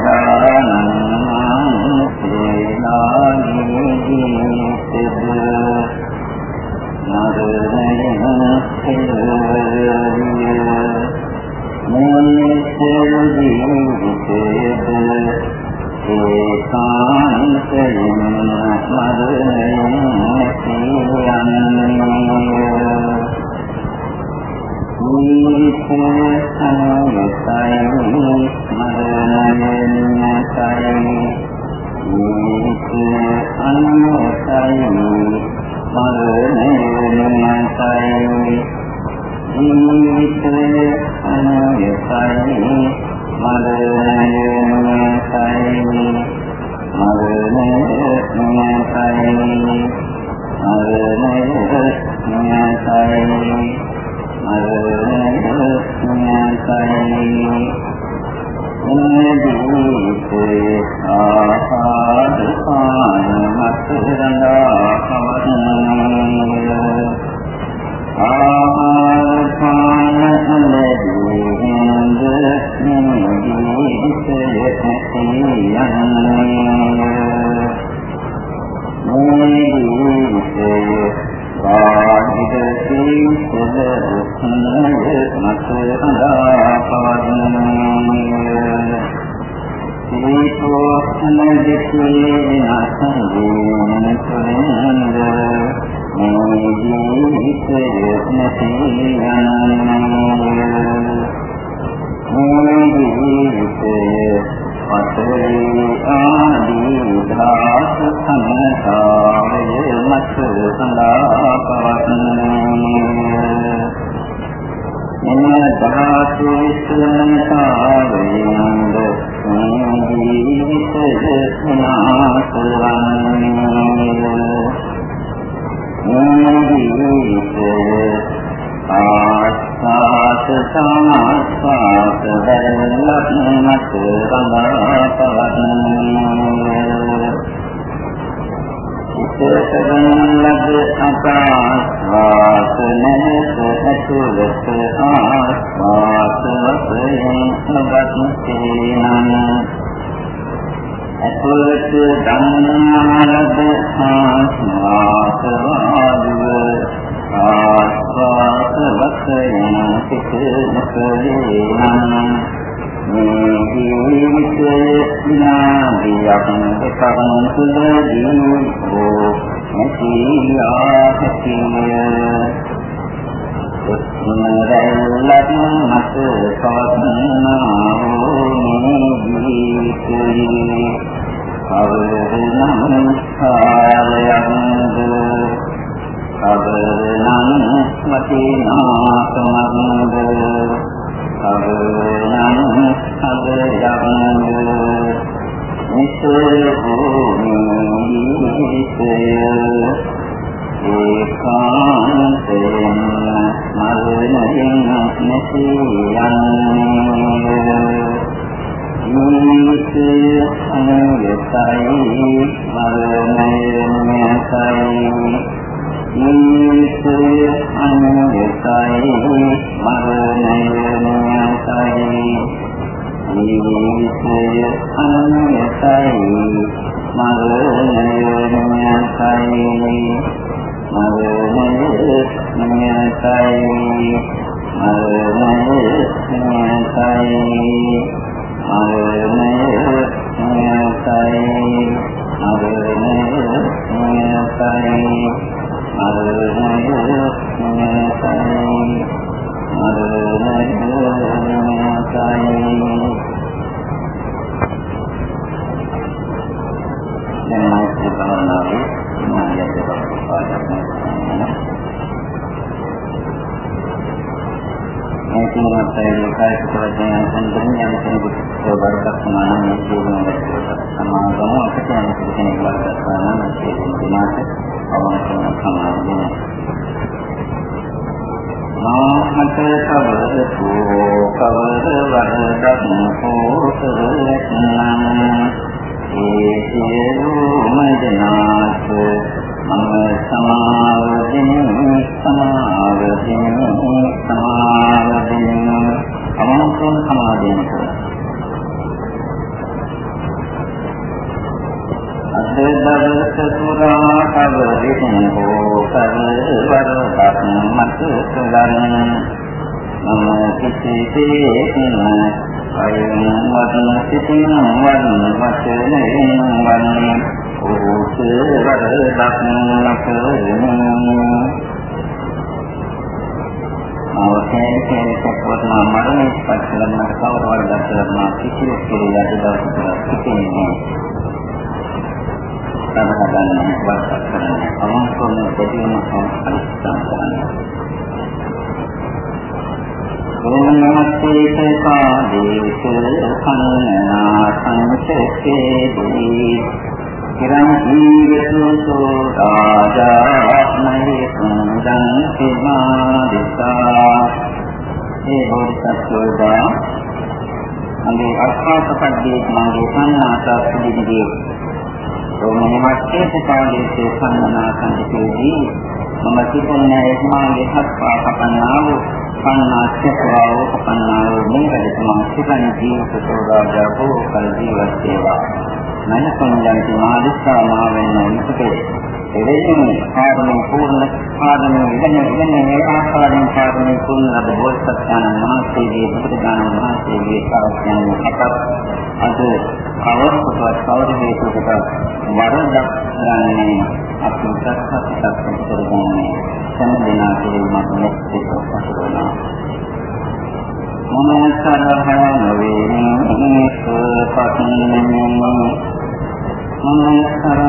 සේනානීදී සිද නරණයන සේරිය මොනිසෙල් ජීවිතේද ඒකාන්තයෙන් මරණයන සියන්නේ නිත්‍ය අනුයතයි I නියතයි මරණය වරදක් සිතින් වදන වචනයෙන් වන්නේ ඕස වරදක් නකරමි අවසන් කෙනෙක්වත් මරණය පස්සලන්න කවර වරදක් කරනවා කිසිලෙක් කියලා දවසට සිටින්නේ සමහරවල් වර්තක කරන අවංකවම දෙවියන් අනිස්සම් කරනවා ඕනමත්තේක කාදේශ කන්නනා සංසකේ දී කිරං ජීවසෝ රාජාත්මේ සුන්දං සිමාදිතා ඒ බෝධිසත්වෝදා අගේ අර්ථාපකද්දී මගේ සන්නාසා පිළිදී ඕනමත්තේක කාදේශ කන්නනා සංසකේදී මම සිතන්නේ එහමාගේ හත්පා කපන්නා වූ පන්නාස්කතාව කපන්නාව මේකට තමයි සිතන ජීවිත සෝදාජාවෝ කල ජීවත් වේවා. මනසෙන්යන්ති මාදිස්සා මාවෙන්න ඉතිකේ එවෙන්නේ කාරණේ පූර්ණ කාරණේ ඉගෙන ඉගෙන මේ ආකාරයෙන් කාරණේ පූර්ණ ලබ බෝසත්යන් මහසීගේ බුදුදාන මහසීගේ සාරයන් අපත් අද කවරකට කවර හේතුකට වරදක් ගන්නේ අපි සත්‍යයක් කරගන්නේ සෑම දිනා කෙරෙහිමත් මෙත් සතුටුනා. මම සරහන නොවේ මේක පතිනෙමි මම සරහන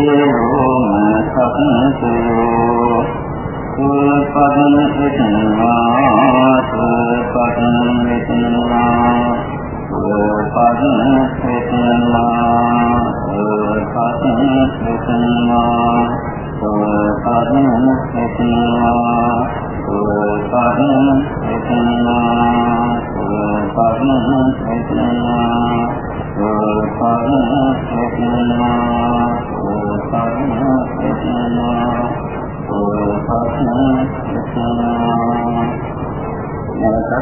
සියලුම සත්තු සුපදන සිටිනවා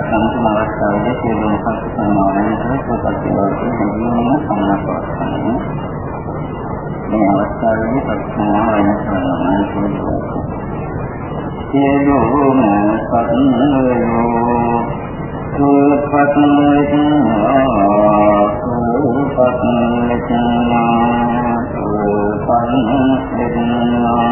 සම්පූර්ණ අවස්ථාවේදී සියලුම කටයුතු සම්මානයෙන් කරපත් බවට හැකියාව සම්මාන කරගන්න. මේ අවස්ථාවේදී ප්‍රශ්නාව වෙනස් කරනවා කියන්නේ සියලුම සත්‍යයෝ සුපත්මේතෝ සුපත්මේතෝ සුපත්මේතෝ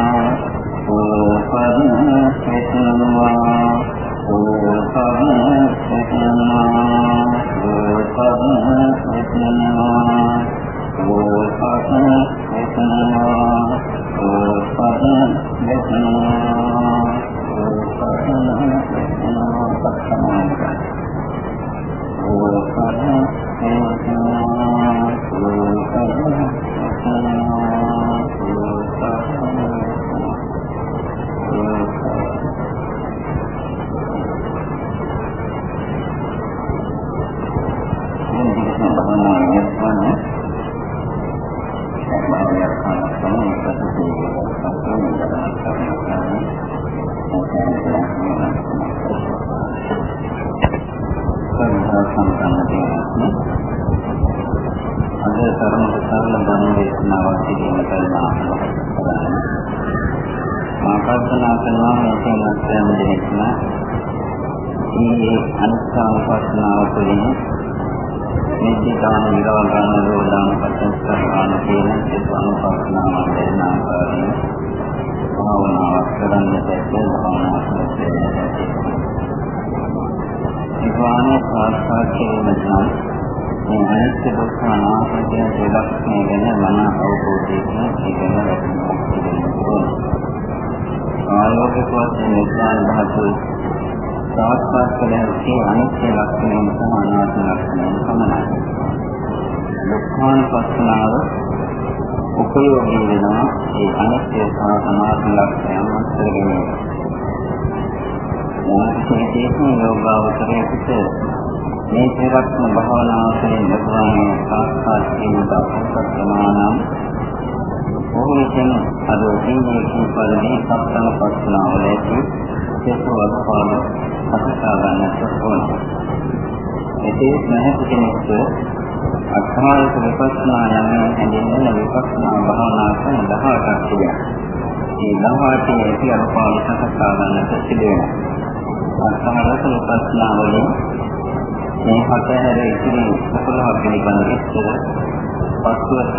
යෝගාවතරයට මේ ත්‍රිරත්න භාවනාව තුළින් නිර්වාණය සාක්ෂාත් කිරීමට අපහසු ප්‍රමාණම් ඔහු විසින් අද ඉන්නේ කීපරදී සත්‍යන පස්සනාවල ඇති හේතු වදපාන අත්සා ගන්නට ඕන. එතේ නැහැ කෙනෙක්ට අත්මායක විපස්සනා යන හැඳින්වෙන විපස්සනා භාවනා කරන 18ක් තිබෙනවා. මේ 18 ඇති අනුපාල සකසා ගන්නට සිදු වෙනවා. සමහරවිට උපස්නාවලින් මේ හතර ඉතිරි කොළහ පිළිබඳ ඉස්සර පස්වට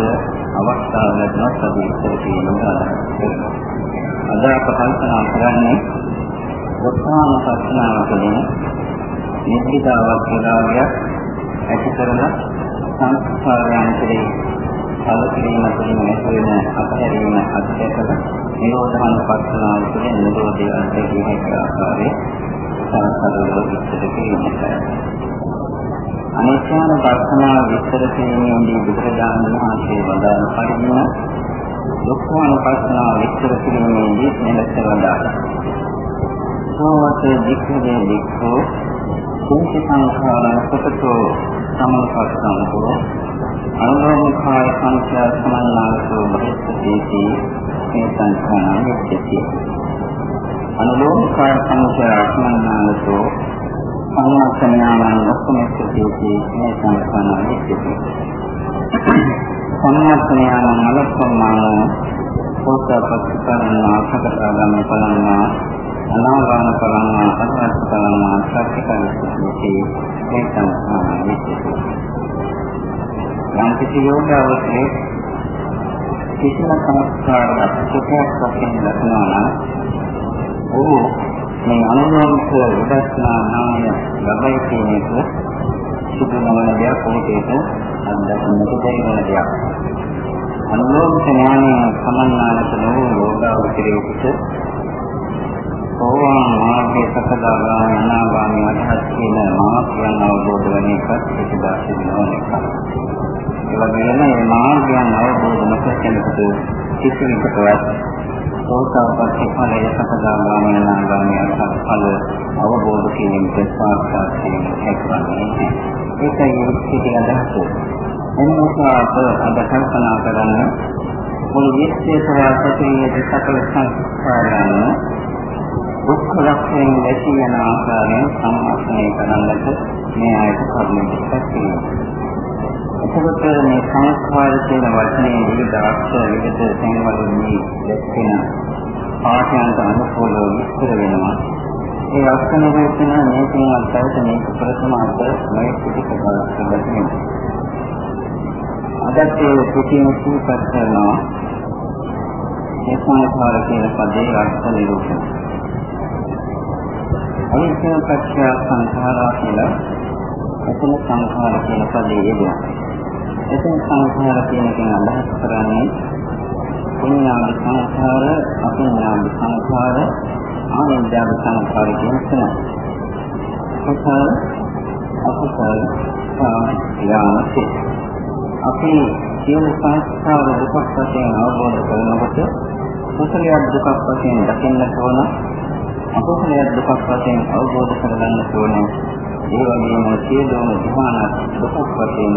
අවස්ථාව ලැබෙනත් අපි ඉස්සර කියනවා. අද අප කල්පනා කරන්නේ වර්තමාන ප්‍රශ්නාවකදී නිබ්බිදාවක් ප්‍රදානයක් ඇති කරන සංස්කාරයන් කෙරෙහි කලකිරීම තුළින් ඇති වෙන අපහැරීම අධ්‍යයනය නිරෝධානුපස්සනාව තුළින් නිරෝධය අධ්‍යයනය කරන ආකාරයේ සංස්කාරවල විස්තර කිරීමයි. අනිත්‍යන දර්ශනා විස්තර කිරීමේදී බුදුරජාණන් වහන්සේ වදාළ පරිදි දුක්ඛානුපස්සනා විස්තර කිරීමේදී මෙලෙස වදාළා. සෝවත දික්ඛේ දික්ඛෝ කුංචි සංඛාරං සතතෝ සමපස්සන්තෝ අනුරෝධකාය සංඛ්‍යා සමන්නාසෝ බහිස්සතිති මේ සංඛාරං විච්ඡති අනුරෝධකාය සංඛ්‍යා සමන්නාසෝ සම්මාසනානං ඔක්කොමස්සතිති මේ සංඛාරං විච්ඡති සම්මාසනානං අලක්ෂමානෝ සෝතපත්තරණා සකසාගම පලන්නා අනාගාන පලන්නා අසත් පලන්නා සත්‍යකල්පිතේ මේ සංස්කාරය විශ්ේෂයි. යම් කිසි යෝගාවතේ කිසිම සංස්කාරයක් සුඛයක් වශයෙන් ලක්නවා නම් ඔහු මේ අනුරෝධක විදර්ශනා නාමය ලබයි කියන එක සුදු නොවන දෙයක් ඔහුට අත්දැකීමට බැරි වෙන දෙයක්. අනුලෝක ඥානය සමන්නාලක නෝ යෝගාවචරයේට ඕවාන් මාර්ගයේ සකදාගාමී අනාගාමී අධහස් කියන මාර්ගයන් අවබෝධ වෙන එකත් පිටදාසි වෙනවන එක. ඒ වගේම මේ මාර්ගයන් අවබෝධ නොකරනකොට කිසිමකටවත් සෝතාපට්ටි ඵලය සකදාගාමී අනාගාමී අධහස් ඵල අවබෝධ කිරීමට සාක්ෂාත් කිරීම හැකියන්නේ. ඒකයි පිටි අදහස. එනිසාට අද කල්පනා කරන්න මුළු විශ්වයේ ප්‍රාසකීය සකල සංස්කාරයන් දුක්ඛ ලක්ෂණ දැකී යන ආකාරයෙන් සම්මාසනය කරන්නට මේ ආයත කරුණු දෙකක් එතකොට මේ සංස්කාර කියන වචනේ විවිධ අක්ෂර විවිධ සංවලින් දැක්වෙන පාඨයන්ට අනුකූලව විස්තර වෙනවා. ඒ අක්ෂර වේතන මේකෙන් අත්දැක මේක ප්‍රථම අත මේ පිටිකවස් කරගන්නවා. අදත් ඒ පිටින් සූපත් කරනවා ඒ සංස්කාර කියන පදේ අර්ථ නිරූපණය. අනිත්‍ය පත්‍ය සංඛාරා කියලා එතන සංඛාර කියන පදේ යෙදෙනවා. එතන සංඛාර කියන එකෙන් අදහස් කරන්නේ පුඤ්ඤාභි සංඛාර, අපුඤ්ඤාභි සංඛාර, ආනන්දාභි සංඛාර කියන තුන. කුසල, අකුසල, යාමති අපි සියලු සංස්කාර දුකක් වශයෙන් අවබෝධ කරනකොට කුසලයක් දුකක් වශයෙන් දකින්නට ඕන අකුසලයක් දුකක් වශයෙන් අවබෝධ කරගන්නට ඕන ඒ වගේම සියලුම ධ්‍යාන දුකක් වශයෙන්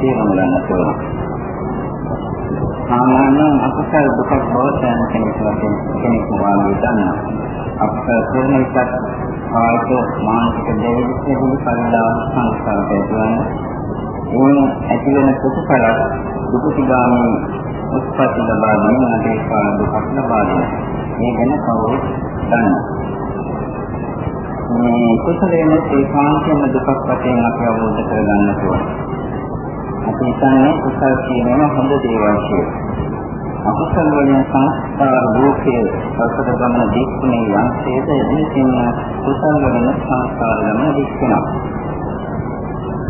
තේරුම් ගන්නට ඕන සාමාන්‍යයෙන් අකුසල දුකක් බව දැන කෙනෙක් වශයෙන් කෙනෙක් වාගේ දන්නවා අපට තේරෙන එකත් ආයත මානසික දෙවිසින් පරිලාහ සංස්කාරය කියන්නේ ඕන ඇති වෙන කුසල දුකතිගාමී උත්පත්ති ලබා ගැනීමට ඒකා දුකක් ලබා දෙනවා. මේ ගැන කවුරුත් දන්නවා. මේ කුසලයෙන් ඒකාන්තයෙන්ම දුකක් වශයෙන් අපි අවබෝධ කරගන්න ඕන. අපි හිතන්නේ කුසල කියනවා හොඳ දේවල් කියලා. අකුසල වලින් සංස්කාර ලෝකයේ සසර ගමන දික්ුනේ යම්සේද එදින කුසල වලින් සංස්කාර ගමන දික්ුණා.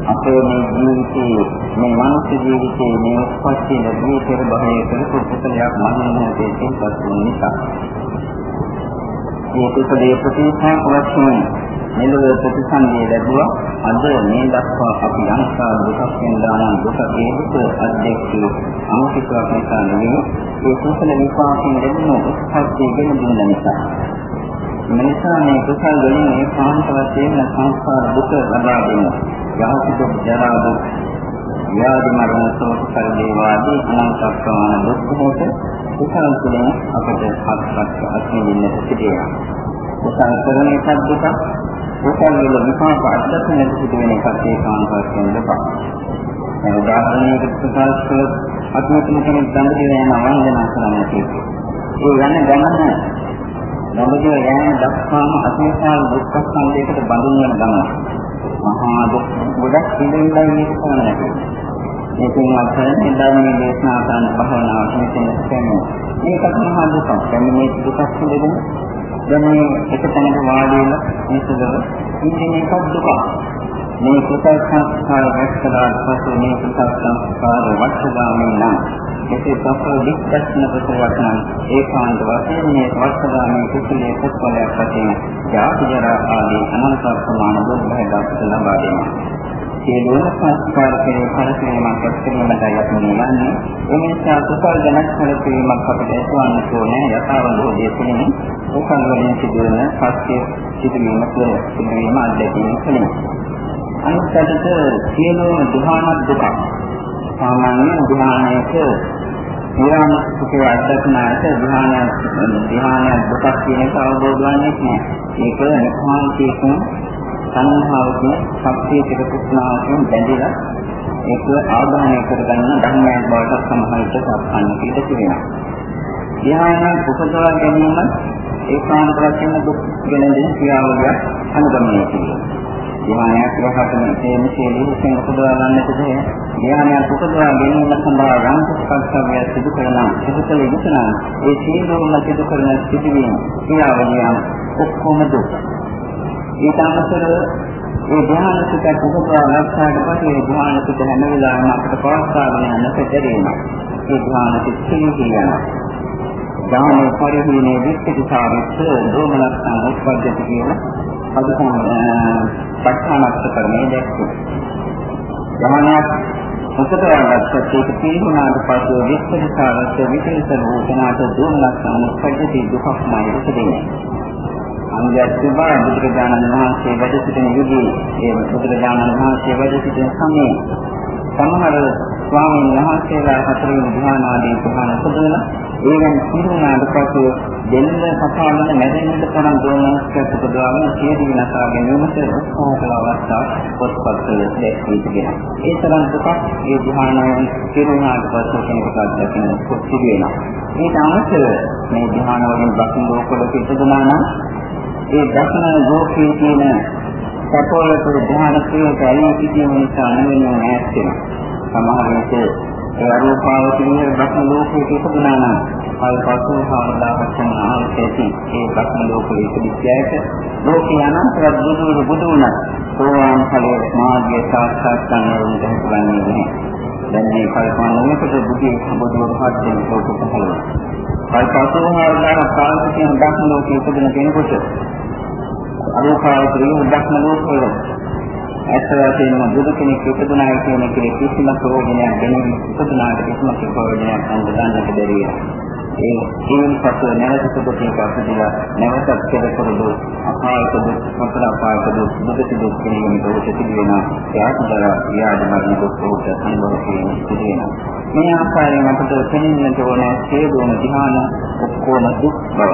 අපේ මේ ජීවිතයේ මේ මානව ජීවිතයේ මේ උත්පත්ති ලැබී පෙර භවයේ කරපු කුසලයක් මනෝමයයෙන් සිල්පත් වූ නිසා මේ කුසලයේ ප්‍රතිසංක වශයෙන් මෙලොව ප්‍රතිසංගය ලැබුවා. අද මේ දක්වා අපි අංශා දුකක් වෙනදාන දුක හේතුක අධ්‍යක්ෂ අමුතිකවක් නිසා නෙවෙයි. ඒ කුසල විපාකයෙන් ලැබුණු උත්පත්ති ගැන දුන්න නිසා. මිනිසා මේ කුසල වලින් මේ කාන්ත වශයෙන් සංස්කාර දුක ලබා දෙනවා ජාති දුක් ජරා දුක් ව්‍යාධි මරණ සෝත පරිදේවාදී අනන්ත ප්‍රමාණ දුක් හොත කුසල තුළින් අපට හත්පත් අත්විඳින්නට සිදුවේ. කුසල කරන එකක් දුක කුසල වල විපාක අත්දැකීමට සිදුවෙන එකත් ඒකාන්ත වශයෙන් දුක. ඒ උදාහරණයකට ප්‍රකාශ කළොත් අත්මතුම කෙනෙක් දඬු දෙන යන වන්දනා කරන්න තියෙනවා. ඒ යන ගමන නමුදේ යෑම දක්වාම අතිශාල දුක්ඛ සංදේශයකට බඳුන් වෙන ගමන. මහා දුක් ගොඩක් ඉඳින්දයි මේක කරන්නේ. මේකෙන් අත්හැරෙන්නේ ධර්මයේ දේශනා කරන භවනාවට මෙතන කියන්නේ. මේකත් මහා දුකක්. කියන්නේ මේ දුකක් පිළිගෙන දැන් මේ එක තැනක වාඩි වෙලා මේකද ඉන්නේ මේකත් දුකක්. මේ කුසල සංස්කාර රැස් කළාට පස්සේ මේ කුසල සංස්කාර වර්ෂගාමී නම් එසේ සසර දික්කස්න ප්‍රසවටන ඒකාන්ත වශයෙන් මේ වර්ෂගාමී කුසලයේ ප්‍රතිඵලයක් වශයෙන් ජාති ජරා ආදී අනන්ත ප්‍රමාණ දුක් භය දක්ව ලබා දෙනවා. සියලුම සංස්කාර කෙරේ පරිසරයක් එක්කීමට යන්නේ. ඒ නිසා කුසල ජනක කලකීමක් අපිට ඇතිවන්න ඕනේ යථාවබෝධය තුළින් කුසල වලින් සිදුවන සත්‍ය සිදුවීම සිදුවීම අධ්‍යයනය කලින්. අනිත්‍යයට සියලුම දුහාන දුක. සාමාන්‍ය දුහානයක ඊළඟ සුඛය අධ්‍යක්ෂණයට ධ්‍යාන ධ්‍යාන දුක කියන එක අවබෝධ වන්නේ නැහැ. ඒක නිකාන්තියකින් සංහාවකින් ශක්තියකට කුස්නාවකින් බැඳිලා ඒක ආදානය කරගන්න ධර්මයක් බවට සමහරට සම්පන්න පිට වෙනවා. ධ්‍යාන උපදවා ගැනීම ඒකාන්ත වශයෙන් දුක් ගැන ක්‍රියාවලියක් අනුගමනය කිරීම. ධ්‍යානයක් රහතන තේම ශීලයෙන් උපදවා ගන්නට දෙය. ධ්‍යානයක් උපදවා ගැනීම සඳහා යම් කර්තව්‍ය සිදු කරන සිදු කළ යුතු නම් ඒ සීලෝම සිදු කරන සිදුවීම ක්‍රියාවලියන් ඔක්කොම දුක්. ඊට අමතරව ඒ ධ්‍යාන සිත උපදවා ගන්නාට පස්සේ ඒ ධ්‍යාන සිත හැම වෙලාවෙම අපිට පවත්වාගෙන යන්න පෙරේම. ඒ ධ්‍යාන සිත කියනවා. ධ්‍යානයේ පරිහිනේ විස්තිකාරස්ස දෝමනස්සං උපද්දති කියන අදුකම පට්ඨානස්ස කරන්නේ දැක්කේ. ධ්‍යානයක් උපදවාගත්තත් ඒක පිළිගුණාට පස්සේ විස්තිකාරස්ස විශේෂ රූපනාට දෝමනස්සං උපද්දති දුකක්මයි උපදින්නේ. අංගයක් තිබා බුදුරජාණන් වහන්සේ වැඩ සිටින යුගයේ ඒ බුදුරජාණන් වහන්සේ වැඩ සිටින සමයේ සමහර ස්වාමීන් වහන්සේලා හතරින් ධ්‍යාන ආදී ප්‍රහාණ සදලා ඒවෙන් පිරුණාට පසු දෙන්න කතාවල මැදෙන්නට තරම් දෝමනස්කත් උපදවාගෙන සියදි විනාශා ගැනීමට උත්සාහ කළ අවස්ථා පොත්පත්වල දැක්වී තිබෙනවා. ඒ තරම් දුකක් ඒ ධ්‍යානයෙන් පිරුණාට පසු කෙනෙකුට අත්දකින්න සිදු වෙනවා. ඊට අමතරව මේ ධ්‍යාන වලින් බකින් ලෝකවල පිටුදුනා නම් ඒ දර්ශන ලෝකයේ තියෙන සතෝලක ධ්‍යාන ක්‍රියාවට ඇලී සිටීම නිසා නෙවෙයි ඈත් වෙනවා. සමහර විට ඒ අරූපාවචිනිය දර්ශන ලෝකයේ ඉපදුනා නම් අල්පසු හාමදාහසන ආල්කේති ඒ දර්ශන ලෝකයේ ඉපදිච්චයට ලෝකේ අනන්තවත් බුදුරු බුදු වුණා. සෝවාන් ඵලයේ මාර්ගය සාක්ෂාත් කරගන්න දෙන්නේ නැහැ. දැන් මේ කල්පනා නොමකට බුද්ධි සම්බෝධිවට පත් වෙන ලෝක පහළ වෙනවා. අල්පසු හාමදාහ පාන්තිකෙන් දර්ශන ලෝකයේ ඉපදෙන කෙනෙකුට අනුකාරී උද්දක්ම ලෝකවල ඇත්ත වශයෙන්ම බුදු කෙනෙක් ඉපදුනායි කියන එකේ කිසිම ප්‍රයෝජනයක් දෙන්නේ ඉපදුනාට කිසිම ප්‍රයෝජනයක් ගන්නට බැරි ඒ ජීවන පසු නැවත සුදුකේ පසුදිලා නැවතත් කෙරෙකරුදු අපායක දුක් මතර අපායක දුක් දුක දුක් කියන දෝෂ තිබෙන යාත්‍රා යාදමන දුක් උට සංවර්ධනය සිදුවෙන මේ ආකාරයෙන් අපට තේරෙන්නට ඕන සියලුම ධ්‍යාන ඔක්කොම දුක් බව.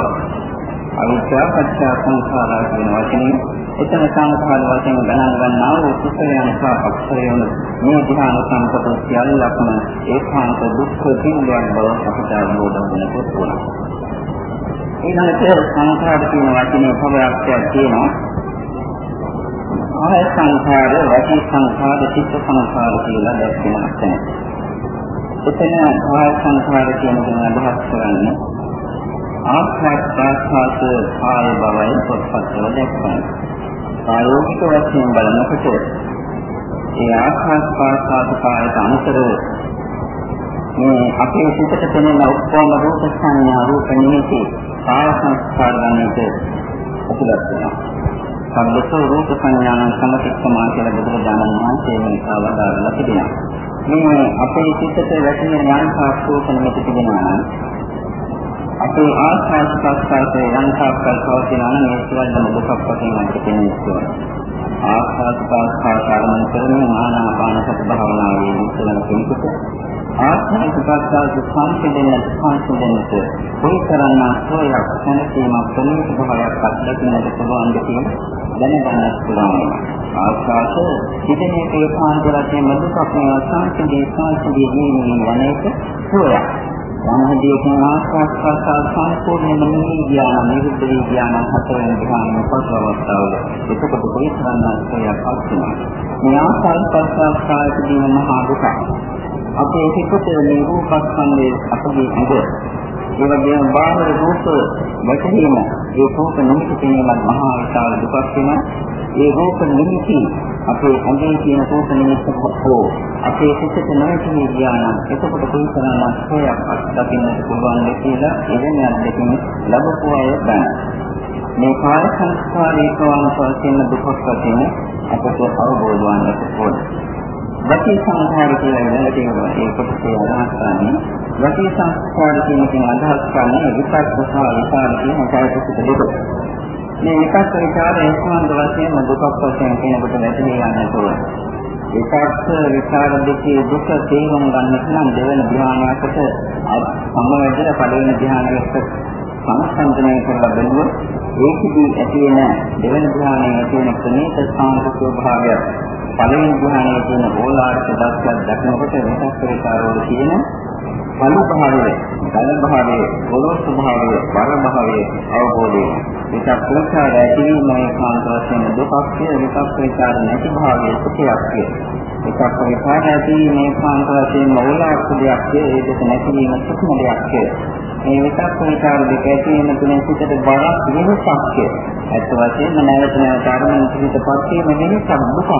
අවිද්‍යා පත්‍ය සංඛාරා කියන වචනේ එතන සංඛාර වශයෙන් ගණන් ගන්නා වූ කුසලයන් සහ අක්ෂරයන් මේ ධ්‍යාන සම්පත සියල්ලක්ම ඒකාන්ත දුක්ඛ දින්වන් බව අපට අවබෝධ වෙනකොට උනා. ඊළඟට සංඛාර කියන වචනේ පදයක් තියෙනවා. ආය සංඛාර, වචී සංඛාර, චිත්ත සංඛාර කියලා දැක්වෙනවා තමයි. එතන ආය සංඛාර කියන දේ අදහස් කරන්නේ ආස්වාද ප්‍රාස්වාද කාය බවයි පොත්පත්වල දැක්වන්නේ. ආයෝගික වශයෙන් බලනකොට ඒ ආස්වාද ප්‍රාස්වාද කායට අනුතරව මේ අපේ සිතට පෙනෙන ඔක්කොම රූප සංඥා රූප නිමිති කාය සංස්කාර ගන්නට උපලත් වෙනවා. සම්බුත රූප සංඥාන සමතික්කමා කියලා බුදුරජාණන් වහන්සේ මේක අවදාරලා තිබෙනවා. මේ අපේ සිතට වැටෙන ඥාන සාස්ත්‍රෝප නිමිති තිබෙනවා නම් අපේ ආස්වාද ප්‍රස්තාවයේ යන්තාක්කල් පවතින මේ සියල්ලම දුකක් වශයෙන් අපිට පෙනෙනවා. ආස්වාද ප්‍රස්තාවය කරන ආනාපාන සති භාවනාවේ මුලන කෙනෙකුට ආත්මික ප්‍රස්තාවය සංසිඳෙන්නට සංසිඳෙන්නට කොයි තරම් සෝයක් සැනසීමක් ප්‍රණීත භාවයක් අත්දකින්නට පුළුවන්ද කියන දැනගන්නත් පුළුවන්. ආස්වාද සිටිනේ ඒකාන්ත වශයෙන් මදුකක් මේ සංසිඳී සංසිඳී ජීවනයේ යන එක සෝයක්. සමහදීකින් ආස්වාස්වාස සම්පූර්ණයෙන්ම නිවි ඥාන නිරුද්ධ වී ඥාන හතරෙන් ධ්‍යාන පස්වවස්තාවල එතකොට පරිසරණාස්කයක් පස්වෙනවා මේ ආස්වාස්වාසායතදී මහා දුක අපේ හිතේ මේ රූපස්කන්ධයේ අපගේ අඟ ඒ වගේම බාහිර රූප වැටහීම ඒ රූප නිමිති කිරීමත් මහා විශාල දුකක් වෙනවා. ඒ රූප නිමිති අපේ ඇඟේ තියෙන රූප නිමිති හෝ අපේ සිතට නැති ඥාන එතකොට කොයිතරම් අස්වැයක් දකින්නට පුළුවන්ද කියලා එවැනි අත්දැකීම් ලැබපු අය දැන. මේ කාය සංස්කාරයේ කවම පවතින දුකක් වශයෙන් අපට අවබෝධ වන්නට ඕනේ. වචී සංඛාර කියලා වෙන තියෙනවා ඒ කොටසේ අදහස් කරන්නේ වචී සංස්කාර කියන කෙන අදහස් කරන්නේ විපස්සක සහ විචාර කියන කායසිත දෙක. මේ විපස්සක විචාර ඒකාන්ත වශයෙන් දුකක් වශයෙන් කෙනෙකුට නැති යන්න ඕන. විපස්ස විචාර දෙකේ දුක තේරුම් ගන්න නම් දෙවන ධ්‍යානයකට සමවැදලා පළවෙනි ධ්‍යානයකට සංසන්දනය කරලා බලුවොත් ඒකදී ඇති වෙන දෙවන ධ්‍යානයේ ඇති වෙන ප්‍රණීත සාන්ත ස්වභාවය පළවෙනි ධ්‍යානයේ තියෙන ඕලාරික දස්සක් දක්නකොට විපස්ස විචාරවල තියෙන බලු භාවය, බල භාවය, ගොරෝසු භාවය, වර භාවය අවබෝධය. ඒක ප්‍රචාර ඇතිවීමේ කාන්ත වශයෙන් දුක්ඛය, විපස්සක විචාර නැති භාවය සුඛයක්ය. ඒක ප්‍රචාර ඇතිවීමේ කාන්ත වශයෙන් මූලාර්ථ දෙයක්ය, ඒක නැතිවීම සුඛම දෙයක්ය. මේ විපස්සක විචාර දෙක ඇතිවීම තුළින් සිතට බරක් වෙනසක්ය. ඇත්ත වශයෙන්ම නැවත නැවත අරමුණු පිටපත් වීම වෙනසක් දුක.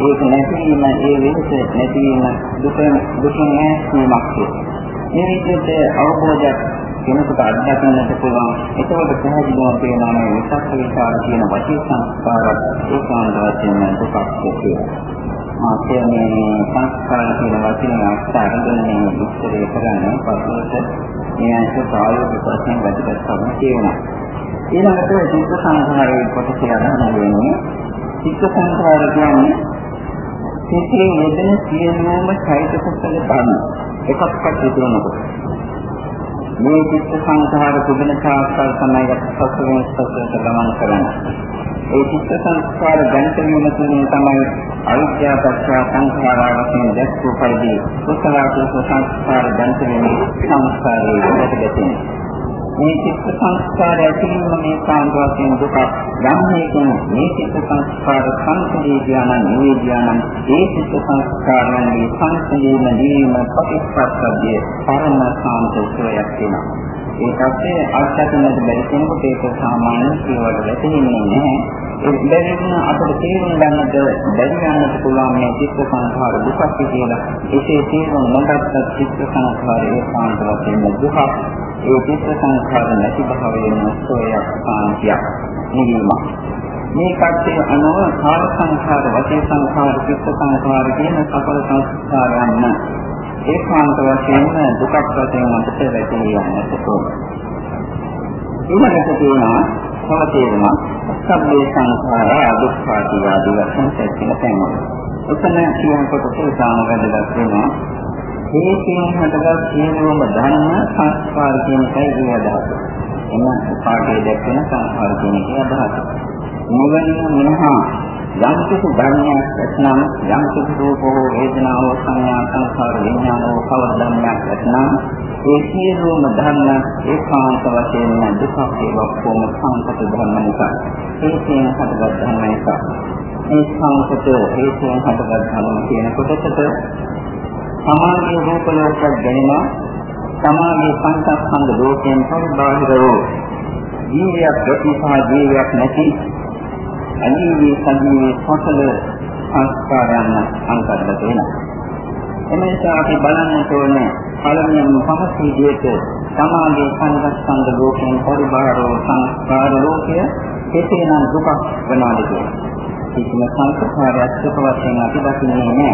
ඒක නැතිවීම, ඒ වෙනස නැතිවීම දුක දුකින් ඈත්වීමක්ය. මේ විදිහට අවබෝධයක් කෙනෙකුට අත්දකින්නට පුළුවන්. ඒකවල පැහැදිලිවම පේනවා මේ විසක් විචාර කියන වචී සංස්කාරات ඒකාන්ත වශයෙන් දුකක් කියලා. මා කියන්නේ සංස්කාර කියන වචනේ අර්ථ අරගෙන මේ විස්තරය කරන්නේ පස්වලට මේ අංශ ප්‍රායෝගික වශයෙන් වැදගත් කරුණු කියනවා. ඊළඟට චිත්ත සංස්කාරයේ කොටස යනවා වෙන්නේ චිත්ත සංස්කාර කියන්නේ සිතේ යෙදෙන සියලුම චෛතසික ධර්ම එකක්වත් හිතෙනකොට මේ චිත්ත සංඛාර තිබෙන තාක්කල් තමයි සසරෙන් සසරට ගමන් කරන්නේ. ඒ චිත්ත සංස්කාර දැනිට වීම තුළින් තමයි අවිද්‍යාව පත්‍ය සංඛාරා වශයෙන් දැක්වූ පරිදි කුසල කුසල සංස්කාර දැනිට වීම සංස්කාරයේ වැඩගැටෙන්නේ. මේ චිත්ත සංස්කාර ඇතිවීම මේ කාන්ත වශයෙන් දුක යම් හේතුන් මේ චිත්ත සංස්කාර සංකේතියාන නිවේදියාන ඒ චිත්ත සංස්කාරයන්ගේ සංකේතන දීම ප්‍රතිපත්තදී පරම සාන්ත සෝයක් වෙනවා ඒ තත්ත්වය අත්දැකීමට බැරි කෙනෙකුට ඒක සාමාන්‍ය සියවට වැටෙන්නේ නැහැ. ඒ බැරිම අපිට තේරුම් ගන්නට බැරි යන්නට පුළුවන් මේ චිත්ත සංස්කාර දුකක් කියලා. ඒකේ තේරුම් නොගත් චිත්ත සංස්කාර ඒකාන්ත වශයෙන් දුකක්. ඒ චිත්ත සංස්කාර නැති භාවයෙන් සෝයක් සාන්තියක් නිවීමක්. මේ කච්චේ අනුව කාල සංස්කාර, වාචික සංස්කාර, චිත්ත සංස්කාර කියන සකල සංස්කාරයන් ඒකාන්ත වශයෙන් දුකක් වශයෙන් අපට වැටී යන්නට ඕන. ඊළඟට තියෙනවා තව තේරුමක් සබ්බේ සංස්කාර අදුක්ඛාදී ආදී වශයෙන් පැතිරෙන තැන්වල. එතන කියන කොට සාම වැදගත් වෙනවා හේතුන් හටගත් සියලුම ධර්ම සංස්කාර කියන එකයි ඒ අදහස. එම පාඩේ දැක්වෙන සංස්කාර කියන එකේ අදහස. මොවනින් මොනහා යම් කිසි ධර්මයක් ඇතනම් යම් කිසි රූපෝ වේදනාව සංඥා සංස්කාර විඥානෝ කවර ධර්මයක් ඇතනම් ඒ සියලුම ධර්ම ඒකාන්ත වශයෙන් දුකක් ඒවක් කොම සංකත ධර්ම නිසා හේතුන් හටගත් ධර්ම නිසා. ඒ සංකත හේතුන් හටගත් ධර්ම කියන කොටසට සමාගයේ රූප ලෝකයක් දැනෙනවා. සමාගයේ පංචස්කන්ධ ලෝකයෙන් පරිබාහිර වූ ජීවියක් ප්‍රතිපා ජීවියක් නැති අනිවි සංජීවී සකල සංස්කාරයන් අන්තර්ගත වෙනවා එමෙසා අපි බලන්නට ඕනේ පළමුවෙන් පහස් විදිහට සමාගයේ පංචස්කන්ධ ලෝකයෙන් පරිබාහිර වූ සංස්කාර ලෝකය කෙසේනම් දුකක් වනවාද කියලා. කිසිම සංස්කාරයක් සුඛ වශයෙන් අපි දකින්නේ නැහැ.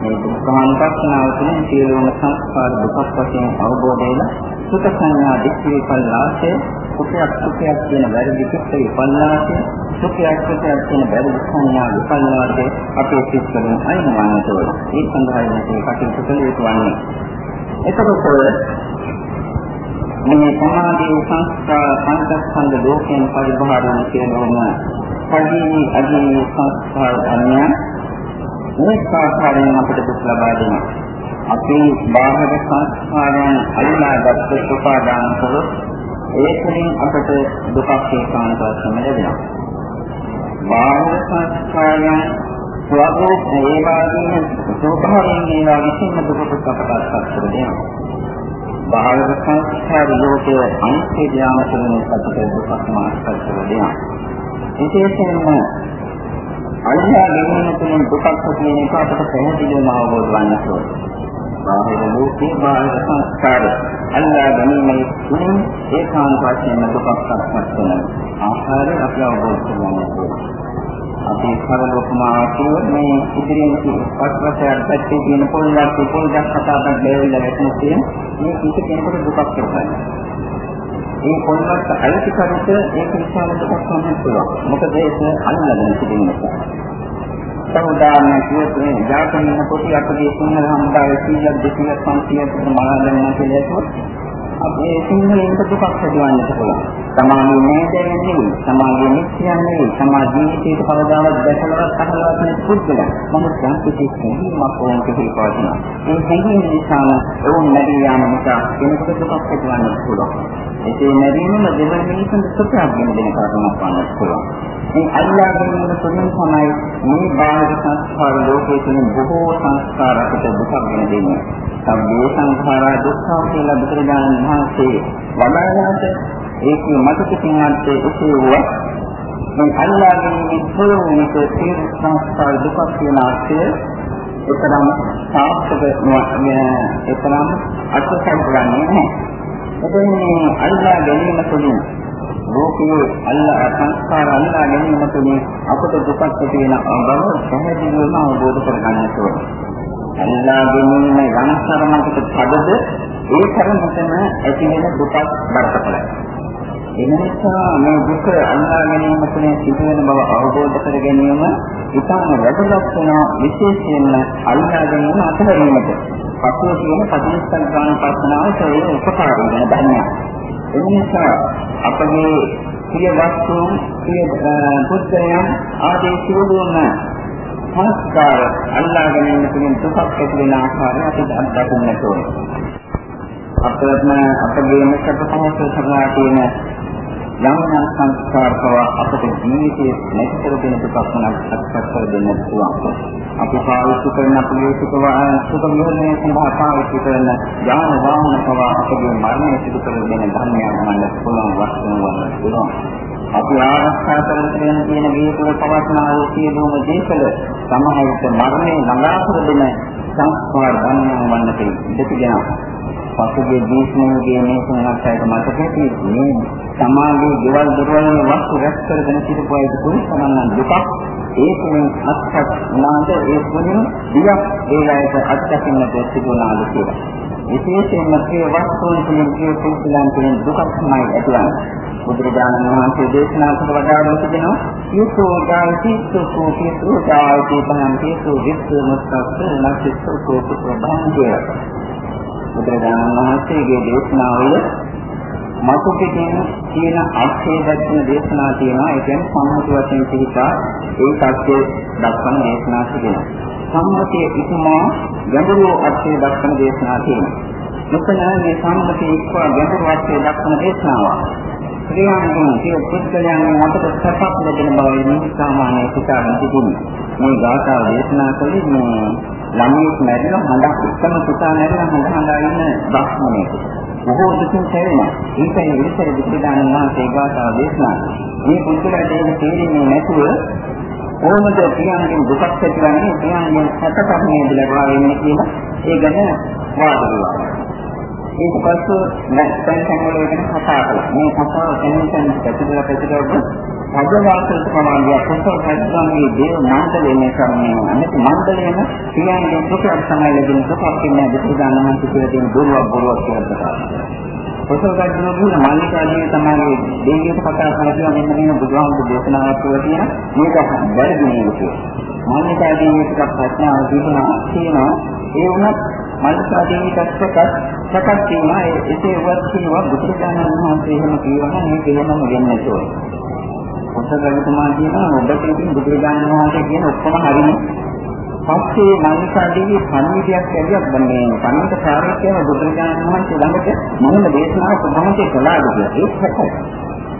මේ දුක්ඛානුපස්සනාව තුළින් සියලුම සංස්කාර දුකක් වශයෙන් අවබෝධ වෙන සුඛ සංඥා දික්ඛ විපල්ලාසය සුඛයක් සුඛයක් කියන වැරදි චිත්ත විපල්ලාසය සුඛයක් සුඛයක් කියන වැරදි සංඥා විපල්ලාසය අපේ සිත් වලින් අයින් වන්නට ඕන. ඒ සඳහා මේ කටයුතු කළ යුතු වන්නේ. එතකොට මේ සමාධි සංස්කාර පංචස්කන්ධ ලෝකයෙන් පරිබාහිර වෙන සියලුම පරිණි අදී සංස්කාර ධර්මයන් මේ ආකාරයෙන් අපිට දුක් ලබා දෙනවා. අපි බාහිර සංස්කාරයන් අල්ලාගත් උපාදාන කළොත් ඒ තුළින් අපට දුකක් ඒකාන්ත වශයෙන් ලැබෙනවා. බාහිර සංස්කාරයන් ස්වභාවයෙන් ඒ වාගේම ස්වභාවයෙන් ඒවා විසින්ම දුකට අපට අත්කර දෙනවා. බාහිර සංස්කාර ලෝකයේ අනිත්‍ය ඥාන තුළින් අපට දුකක් මාර්ග කර දෙනවා. විශේෂයෙන්ම අල්ලා ගැනීම තුළින් දුකක් කියන එක අපට පැහැදිලිවම අවබෝධ වන්නට ඕන. බාහිර ලෝකේ බාහිර සංස්කාර අල්ලා ගැනීම තුළින් ඒකාන්ත වශයෙන් දුකක් අත්පත් වෙන ආකාරය අපි අවබෝධ කරගන්න ඕන. අපි සරල උපමාවක් මේ ඉදිරියෙන් පස්වසයන් පැත්තේ තියෙන පොල්ලක් පොල්ලක් කතාවක් දෙවිලා වැටෙන තියෙන මේ කිසි කෙනෙකුට දුකක් කරගන්න. මේ පොල්ලක් අයිති කරුට ඒක විශාල දුකක් වන්න පුළුවන්. මොකද ඒක අල්ලගෙන සිටින නිසා. සමුදාන කියතුනේ ජාතකන පොටි අපේ සිංහල හමුදාවේ 100ක් 200ක් 500ක් මහාදන්න කියලා අපේ සිංහලෙන් දුකක් හදවන්නට පුළුවන්. සමාගයේ නෑදෑයන් නෙවෙයි, සමාගයේ මිත්‍යයන් නෙවෙයි, සමාජ ජීවිතයට කවදාවත් දැකලවත් අහලවත් නැති පුද්ගලයන්. නමුත් සංකේතී හැඟීමක් ඕන කෙරේ පවතිනවා. මේ හැඟීම නිසාම ඔවුන් නැදී යාම නිසා කෙනෙකුට දුකක් හදවන්නට පුළුවන්. ඒකේ නැදීමම දෙවන මිනිසුන්ට සුඛයක් දෙන කාරණාවක් වන්නත් පුළුවන්. මේ අල්ලා ගැනීම තුළින් තමයි මේ බාහිර සංස්කාර ලෝකයේ තියෙන බොහෝ සංස්කාර අපිට දුකක් ගෙන දෙන්නේ. සම්මේ සංඛාරා දුක්ඛ කියලා බුදුරජාණන් වහන්සේ වදාළාට ඒකේ මතකකින් අර්ථයේ එසේ වුණා මේ අල්ලාහගේ පුරුණික තීර සංස්කාර දුක කියන අර්ථය එතරම් සාර්ථක එතරම් අර්ථකම් කරන්නේ නැහැ. එතෙන් මේ අල්ලාහ ගැනීම තුළින් ලෝකයේ අල්ලාහ සංස්කාර අල්ලාහ ගැනීම තුළින් අපට දුකක් ඇති වෙන බව පැහැදිලිවම අවබෝධ කරගන්නට ඕනේ. අල්ලාහ ගැනීම යම් තරමකට පදද ඒ තරමටම ඇති වෙන දුකක් බරපතලයි. එන නිසා මේ දුක අල්ලා ගැනීම තුළින් සිදුවෙන බව අවබෝධ කර ගැනීම ඉතාම වැදගත් වෙන විශේෂයෙන්ම අල්ලා ගැනීම අතහැරීමට. පසුව කියන පටිච්චසමුප්පාද පස්සනාව ඒ උපකාරී වෙන ධර්මයක්. ඒ නිසා අපගේ සිය වස්තු සිය පුද්ගලයන් ආදී සියලුම සංස්කාර අල්ලා ගැනීම තුළින් දුකක් ඇති වෙන ආකාරය අපි අත්දකින්නට ඕනේ. අපේම අපගේ මෙකට පහසු කරලා තියෙන යම් යම් සංස්කාර පව අපට ජීවිතයේ නැති කර දෙන දුකක් නම් අත්පත් කර දෙන්න පුළුවන්. අපි පාවිච්චි කරන අපේ සුඛ සුඛ විහරණය සඳහා පාවිච්චි කරන යාන වාහන පව අපගේ මරණය සිදු කර දෙන ධර්මයන් වන්න පුළුවන් වස්තුන් වන්න පුළුවන්. අපි ආරක්ෂා කරගෙන තියෙන වේතුල පවස්නා වූ සියලුම දේශල සමහර විට මරණය ළඟා කර දෙන සංස්කාර ධර්මයන් වන්නට ඉඩ තිබෙනවා. පසුගිය දේශනාවේදී මේ සංඝාසයට මතකයි මේ සමාගයේ දේවල් දරවන වස්තු රැස් කරගෙන සිටපු අයට පුරුෂමනන් දුක ඒ තුලින් අත්පත් වුණාද ඒ තුලින් දියක් ඒ අයට අත්දකින්නට සිදුවනාද කියලා. විශේෂයෙන්ම මේ වස්තුන් තුලින් මේ පුරුෂයන් තුලින් දුකක් තමයි ඇතිවන්නේ. බුදුරජාණන් වහන්සේ දේශනා කළ වදාළා තිබෙනවා යසෝ ගාති සුඛෝ කේතු ගාති පහන් කේතු විස්ස මුත්තස්ස නසිස්සෝ කෝපෝ භංගය බුදුරජාණන් වහන්සේගේ දේශනාවල මතු පිටින් තියෙන අර්ථය දැක්වෙන දේශනා තියෙනවා. ඒ කියන්නේ සම්මුති වශයෙන් පිළිපා ඒ සත්‍ය දක්වන දේශනා තිබෙනවා සම්මුතිය ඉක්මා ගැඹුරු අර්ථය දක්වන දේශනා තියෙනවා. මෙතන මේ සම්මුතිය ඉක්මා ගැඹුරු අර්ථය දක්වන දේශනාව ක්‍රියාවෙන් සිය පුද්ගලයන් මතට සපක් ලැබෙන බව මේ සාමාන්‍ය සිතාගෙන තිබුණා මේ ගාථා දේශනා කළේ මේ ළමයෙක් මැරිලා හඬක් එක්කම පුතා මැරිලා හඬ හඬා ඉන්න බ්‍රහ්මණයෙක්. බොහෝ දුකින් සැරෙනවා. ඒකයි විතර විද්‍යාන මහසේ ගාථා දේශනා. මේ පුද්ගලයාට ඒක තේරෙන්නේ නැතුව කොහොමද පියාණන් දුකක් ඇතිවන්නේ පියාණන් සතපක් නේද ලබා වෙන්නේ කියලා ඒ ගැන වාද විවාද. ඊට පස්සේ නැත්නම් සංවලයෙන් කතා කළා. මේ කතාව කෙනෙක් කෙනෙක් පැතිරලා පැතිරලා රජවාසල් ප්‍රමාණයක් කුසල රජගමේ දේව මණ්ඩලයෙන් කරන්නේ අනිත් මණ්ඩලයෙන් කියන්නේ දුකක් තමයි ලැබෙන දුකක් කියන්නේ බුදුදාන මහන්සිය කියලා දෙන බොරුවක් බොරුවක් කියලා කුසල රජුගේ මානිකාදී තමයි දෙවියන්ට කතා කරලා මෙන්න මේ බුදුහාමුදුරු දේශනාවක් කියලා මේක වැරදි නේද මානිකාදී එකක් ප්‍රශ්නාවක් තිබුණා තියෙනවා. ඒ වුණත් මල්කාදීනිකත් සකස් සකස් වීම එසේ වත් කියනවා බුදුරජාණන් වහන්සේ එහෙම කියනවා මේක එහෙමම වෙන්නේ නැහැ පොත ගලතුමා කියනවා ඔබට ඉතින් බුදුරජාණන් වහන්සේ කියන ඔක්කොම හරිනේ. පස්සේ මනිකාදීගේ පණිවිඩයක් ඇවිත් මේ පණිවිඩ කාර්යය බුදුරජාණන් වහන්සේ ළඟට මොනම දේශනාවක් කොහොමද කළාද කියලා ඒක හැටයි.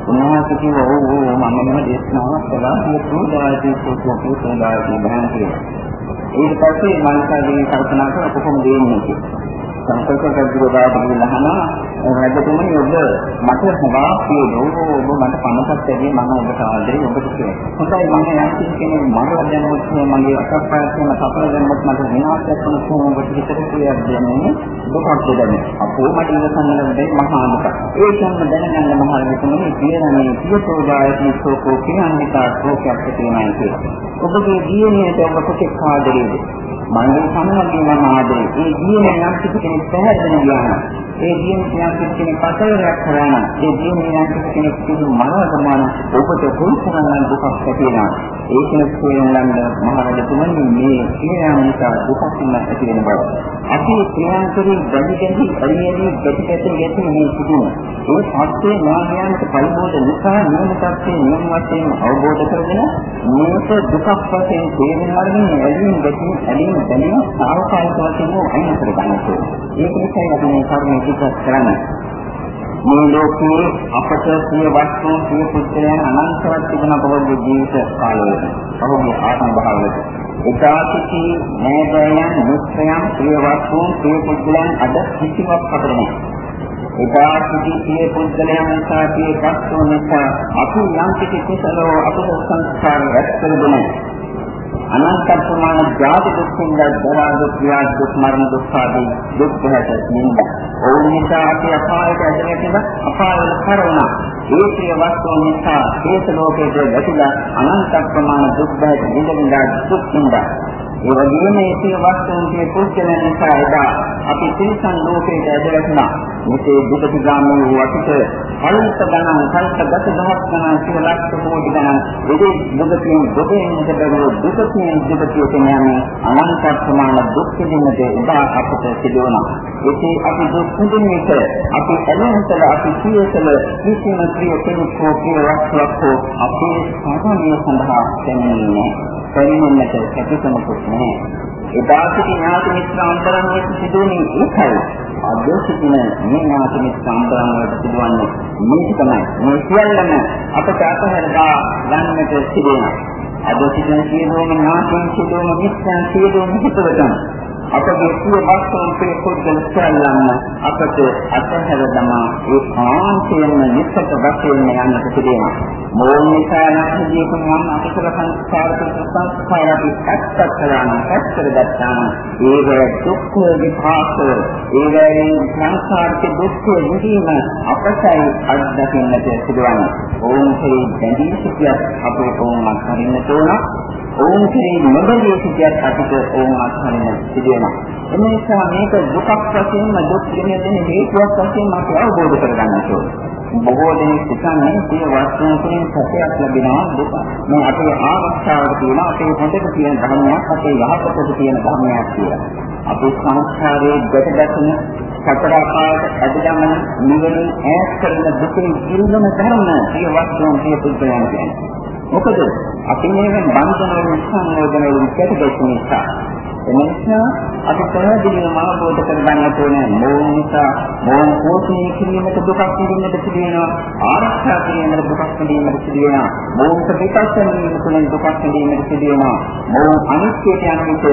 උන්වහන්සේ කිව්වා ඔව් ඔව් මම මෙහෙම දේශනාවක් කළා ඒක උදාහරණයක් පොතේ උදාහරණයක් බහන් කියලා. ඊට පස්සේ මනිකාදී කල්පනා කරලා කොහොමද දෙන්නේ කියලා. සංකල්ප කරුවාට ගිහලා රජතුමනි ඔබ මට හොවා කියනෝ ඔබ මට පණසක් දෙවි මම ඔබට ආදරේ ඔබට කියනවා. හොඳයි මම යම් කෙනෙක් මම දැනුවත් මගේ අකප්පායත් වෙන සතර දැනුවත් මට විනාශයක් වුණ කොහොමද හිතට කියලා දෙන්නේ දුකක් දෙන්නේ. අපෝ මට ඉවසන්න ලැබෙන්නේ මහා දුක. ඒ කියන්න දැනගන්න මහා රජතුමනි කියන්නේ සියතෝදායති සෝකෝ කියන්නේ තාක්ෂෝකයක් තියෙනවා කියලා. ඔබගේ ජීවනයේ ඔබ කොටෙක් ආදරේද? මගේ සමහරවිට මම ආදරේ. ඒ ජීවනය යම් කිසි කෙනෙක් පැහැදිලි ගියාන. ඒ ජීවනය යම් කිසි කෙනෙක් පතරයක් කරන. ඒ ජීවනය යම් කිසි කෙනෙක් සිදු මනෝසමාන ඔබට කොයිතරම් දුකක් ඇතිවෙනවා. ඒක කියනනම් මහරජතුමනි මේ ක්‍රියාව නිසා දුකක් ඇති වෙන බව. අපි ක්‍රියාකරී බැඳිගෙන පරිමේදී ප්‍රතිපත්ති ගැටි මේ සිදුවන. ඒ සත්‍යයේ ඥානයන්ට පරිබෝධ නිසා නියම සත්‍යයේ නියම වශයෙන් අවබෝධ කරගෙන මේක දුකක් වශයෙන් තේරුම් අරගෙන ඇලීම් ගැටීම් ඇලීම් බැලීම සාවකාලික වශයෙන් අයින් කර ගන්න ඕනේ. ඒක නිසා අපි මේ කර්මය ඉදිරිපත් කරන්නේ. මේ ලෝකයේ අපට සිය වස්තු සිය පුත්‍රයන් අනන්තවත් තිබෙන බවද ජීවිත කාලයක. ඔහුගේ ආත්ම භාවවලට. ඒකාසිතී නෑදෑයන් මුත්‍රයන් සිය වස්තු සිය පුත්‍රයන් අද කිසිවක් අපට නැහැ. ඒකාසිතී සිය පුත්‍රයන් නිසා සිය වස්තු නිසා අපි යම් කිසි කුසලෝ අපේ සංස්කාර රැස් කරගෙන අනන්ත ප්‍රමාණ ජාති දුක්ඛින් දරා දුක් ව්‍යාධ දුක් මරණ දුක් ආදී දුක් පහට නින්ද. ඕන නිසා අපි අපායට ඇදෙන්නට අපාවල කරවන ඒ ප්‍රිය වස්තු නිසා හේත ලෝකයේ ගැටිලා අනන්ත ප්‍රමාණ දුක් බහට නිඳින්දා දුක් නින්දා. ඒ වගේම මේ සිය වස්තුන්ගේ පුස්තන නිසා එදා අපි තිරිසන් ලෝකයට ඇදලා මෙසේ දුක ගාමී වූ අපිට කල්ප ගණන් කල්ප ගත දහස් ගණන් සිය ලක්ෂ කෝටි ගණන් ඒ දුකකින් දුකෙන් දෙබර දුකකින් දුකකින් යන්නේ අනන්ත ප්‍රමාණ දුක් විඳින්නට එදා අපට සිදුවනවා ඒකේ අපි දුක් විඳින්නට අපි එළෙන්තල අපි සියසල කිසිම ක්‍රිය කෙනෙක් හෝ කිය වස්තුවක් හෝ අපේ සාධනය සඳහා දැනෙන්නේ පරිමන්නට කැපකමකුත් නැහැ. එදා සිටි ඥාති මිත්‍ර අන්තරන්වල සිදුවන්නේ ඒකයි. අද සිටින මේ ඥාති මිත්‍ර අන්තරන්වල සිදුවන්නේ මේක තමයි. මේ සියල්ලම අපට අතහැරලා ගන්නට සිදුවෙනවා. අද සිටින සියලුම ඥාතීන් සිදුවන මිත්‍රයන් සියලුම හිතවතුන් අපගේ සිය වස්තුන් පිළිපොද්දල සැලන්න අපට අතහැර දමා ඒ කාන්තයෙන්ම නිස්සක වශයෙන් යන්නට සිදුවෙනවා. මොන නිසා නම් ජීවිතේ මම අකුසල සංස්කාර සංස්කාර අපි ඇත්තට කරන ඇත්තට දැක්කාම ඒක දුක් විපාක ඒකෙන් සංස්කාරක දුක් විඳීම අපසයි අත්දකින්නට සිදුවන්නේ. ඕන්සේ බැඳී සිටියත් අපේ කොහොමද හරින්නට ඕන. ඕන්සේ නොබැඳී සිටියත් අපිට ඕන අත්හරින්න සිදුවෙනවා. එම නිසා මේක දුකක් වශයෙන්ම දුක් දෙන්නේ හේතුවක් වශයෙන් අපි අවබෝධ කරගන්න ඕනේ. බොහෝ දෙනෙක් හිතන්නේ සිය වස්තුන් තුළින් සැපයක් ලැබෙනවා දුක. මේ අපේ ආරක්ෂාවට තියෙන අපේ හොඳට තියෙන ධර්මයක් අපේ යහපතට තියෙන ධර්මයක් කියලා. අපේ සංස්කාරයේ ගැටගැසෙන සතර ආකාරයට ඇදගමන නිවන ඈත් කරන දුකේ ඉරුණම ධර්ම සිය වස්තුන් සිය පුද්ගලයන් කියන්නේ. මොකද අපි මේක බන්ධන වලින් සංයෝජන වලින් ගැටගැසෙන නිසා එනිසා අපි පැහැදිලිවම අවබෝධ කරගන්න ඕනේ මොන නිසා. මොන කෝෂණය කිරීමට දුකක් විඳින්නට සිදුවෙනවා ආරක්ෂා කිරීමට දුකක් විඳින්නට සිදුවෙනවා මොන ප්‍රතිපස්සනීය තුළින් දුකක් විඳින්නට සිදුවෙනවා මොන අනිත්‍යයට යන විට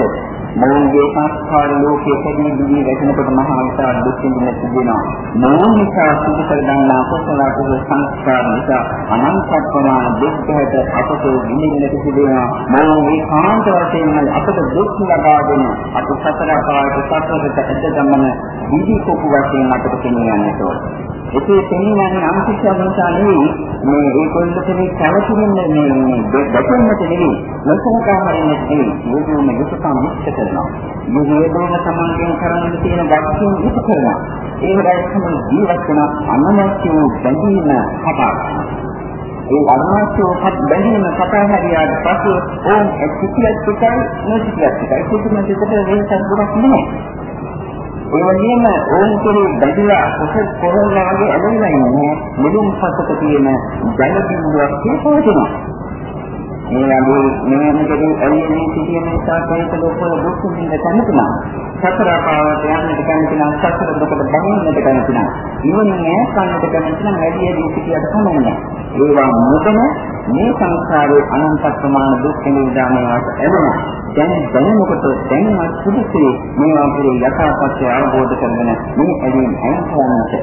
මොවුන්ගේ සංස්කාර ලෝකයේ කැදී දිවි වැටෙනකොට මහා විශාල දුක් විඳින්න සිදුවෙනවා. මොවුන් නිසා සිදු කර ගන්නා කුසල කුසල සංස්කාර නිසා අනන්ත ප්‍රමාණ දුක් හැට අපට විඳින්නට සිදුවෙනවා. මොවුන් මේ කාන්ත වශයෙන්ම අපට දුක් ලබා දෙන අප සතර පාට සතරට ඇද ගමන විදි කුපු වශයෙන් අපට පෙනෙන්නට ඕන. ඒකේ පෙනෙන්නේ අන්තිශය නිසා නෙවෙයි මේ ඒකොල්ලට මේ කවතින්නේ මේ මේ දෙකෙන්මත නෙවෙයි. ලෝකෝකාමරින් නෙවෙයි. යෝගෝම යුතුයකම් ඉෂ්ට කරනවා. මේ වේදෝන සමාන්තයෙන් කරන්න තියෙන වස්තුන් ඉෂ්ට කරනවා. ඒ වගේම ජීවත් වෙන අනවශ්‍ය වූ බැඳීම කතා ඒ අනවශ්‍යවත් බැඳීම කතා හරියට පසු ඕන් එක්කියක් පිටයි නොසිතියක් පිටයි කිසිම දෙයකට වෙනසක් ගොඩක් නැහැ. ඒ වගේම ඕන් කෙරේ බැඳලා කොහොම කොහොම වගේ ඇදලා ඉන්නේ මුලින් පසක තියෙන ජල බිඳුවක් තියෙනවා. මේ වගේ මෙහෙමකදී ඇලෙන්නේ සිටින නිසා ප්‍රේත ලෝකවල දුක් විඳින්න කැමතිනම් සතර පාවට යන්නට කැමතිනම් සතර දුකට බහින්නට කැමතිනම් නිවන නෑ කන්නට කැමතිනම් වැඩි වැඩි සිටියට කමන්නේ ඒවා මුදම මේ සංසාරේ අනන්ත ප්‍රමාණ දුක් නිරෝධාමයට ලැබුණා. දැන් දැනනකොට දැනවත් සුදුසේ මේවා පිළි යථාපත්‍ය අවබෝධ කරගෙන මේ ඇලීම් අයින් කරන්නට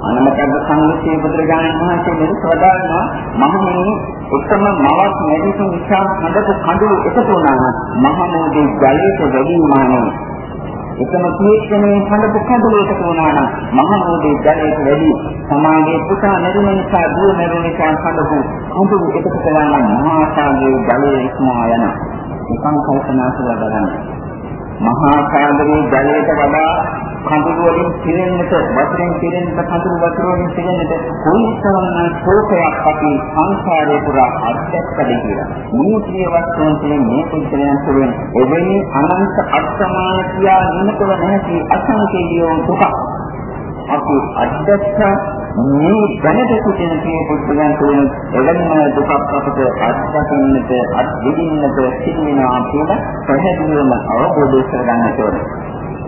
අනමකද්ද සංගීතයේ බුදුරජාණන් වහන්සේ මෙලෙස වදාළනවා මහණෙනි උත්තම මවක් නැදිතු නිසා හදපු කඳුළු එකතු වුණා නම් මහමෝදී ජලයට වැඩි මානෙ එකම කීර්තනයේ හදපු කඳුළු එකතු වුණා නම් මහමෝදී ජලයට වැඩි සමාගයේ පුතා නැරුණ නිසා දුව නැරුණ නිසා හදපු කඳුළු එකතු කළා නම් මහා සාගරයේ ජලය ඉක්මවා යනවා නිකන් කල්පනා කරලා බලන්න. මහා සාගරයේ ජලයට වඩා කඳුළු වලින් පිරෙන්නට වතුරෙන් පිරෙන්නට කඳුළු වතුර වලින් පිරෙන්නට කොයිතරම් ශෝකයක් අපි සංසාරේ පුරා අත්දැකද කියලා. මේ ප්‍රිය වස්තුන් තුළින් මේ පුද්ගලයන් තුළින් එවැනි අනන්ත අත්සමාන කියා නිමකව නැති අසංකේයෝ දුක අපි අත්දැක්කා මේ දැනට සිටින මේ පුද්ගලයන් තුළ එවැනිම දුකක් අපට අත්දකින්නට අත්විඳින්නට සිටිනවා කියලා පැහැදිලිවම අවබෝධ කරගන්නට ඕනේ.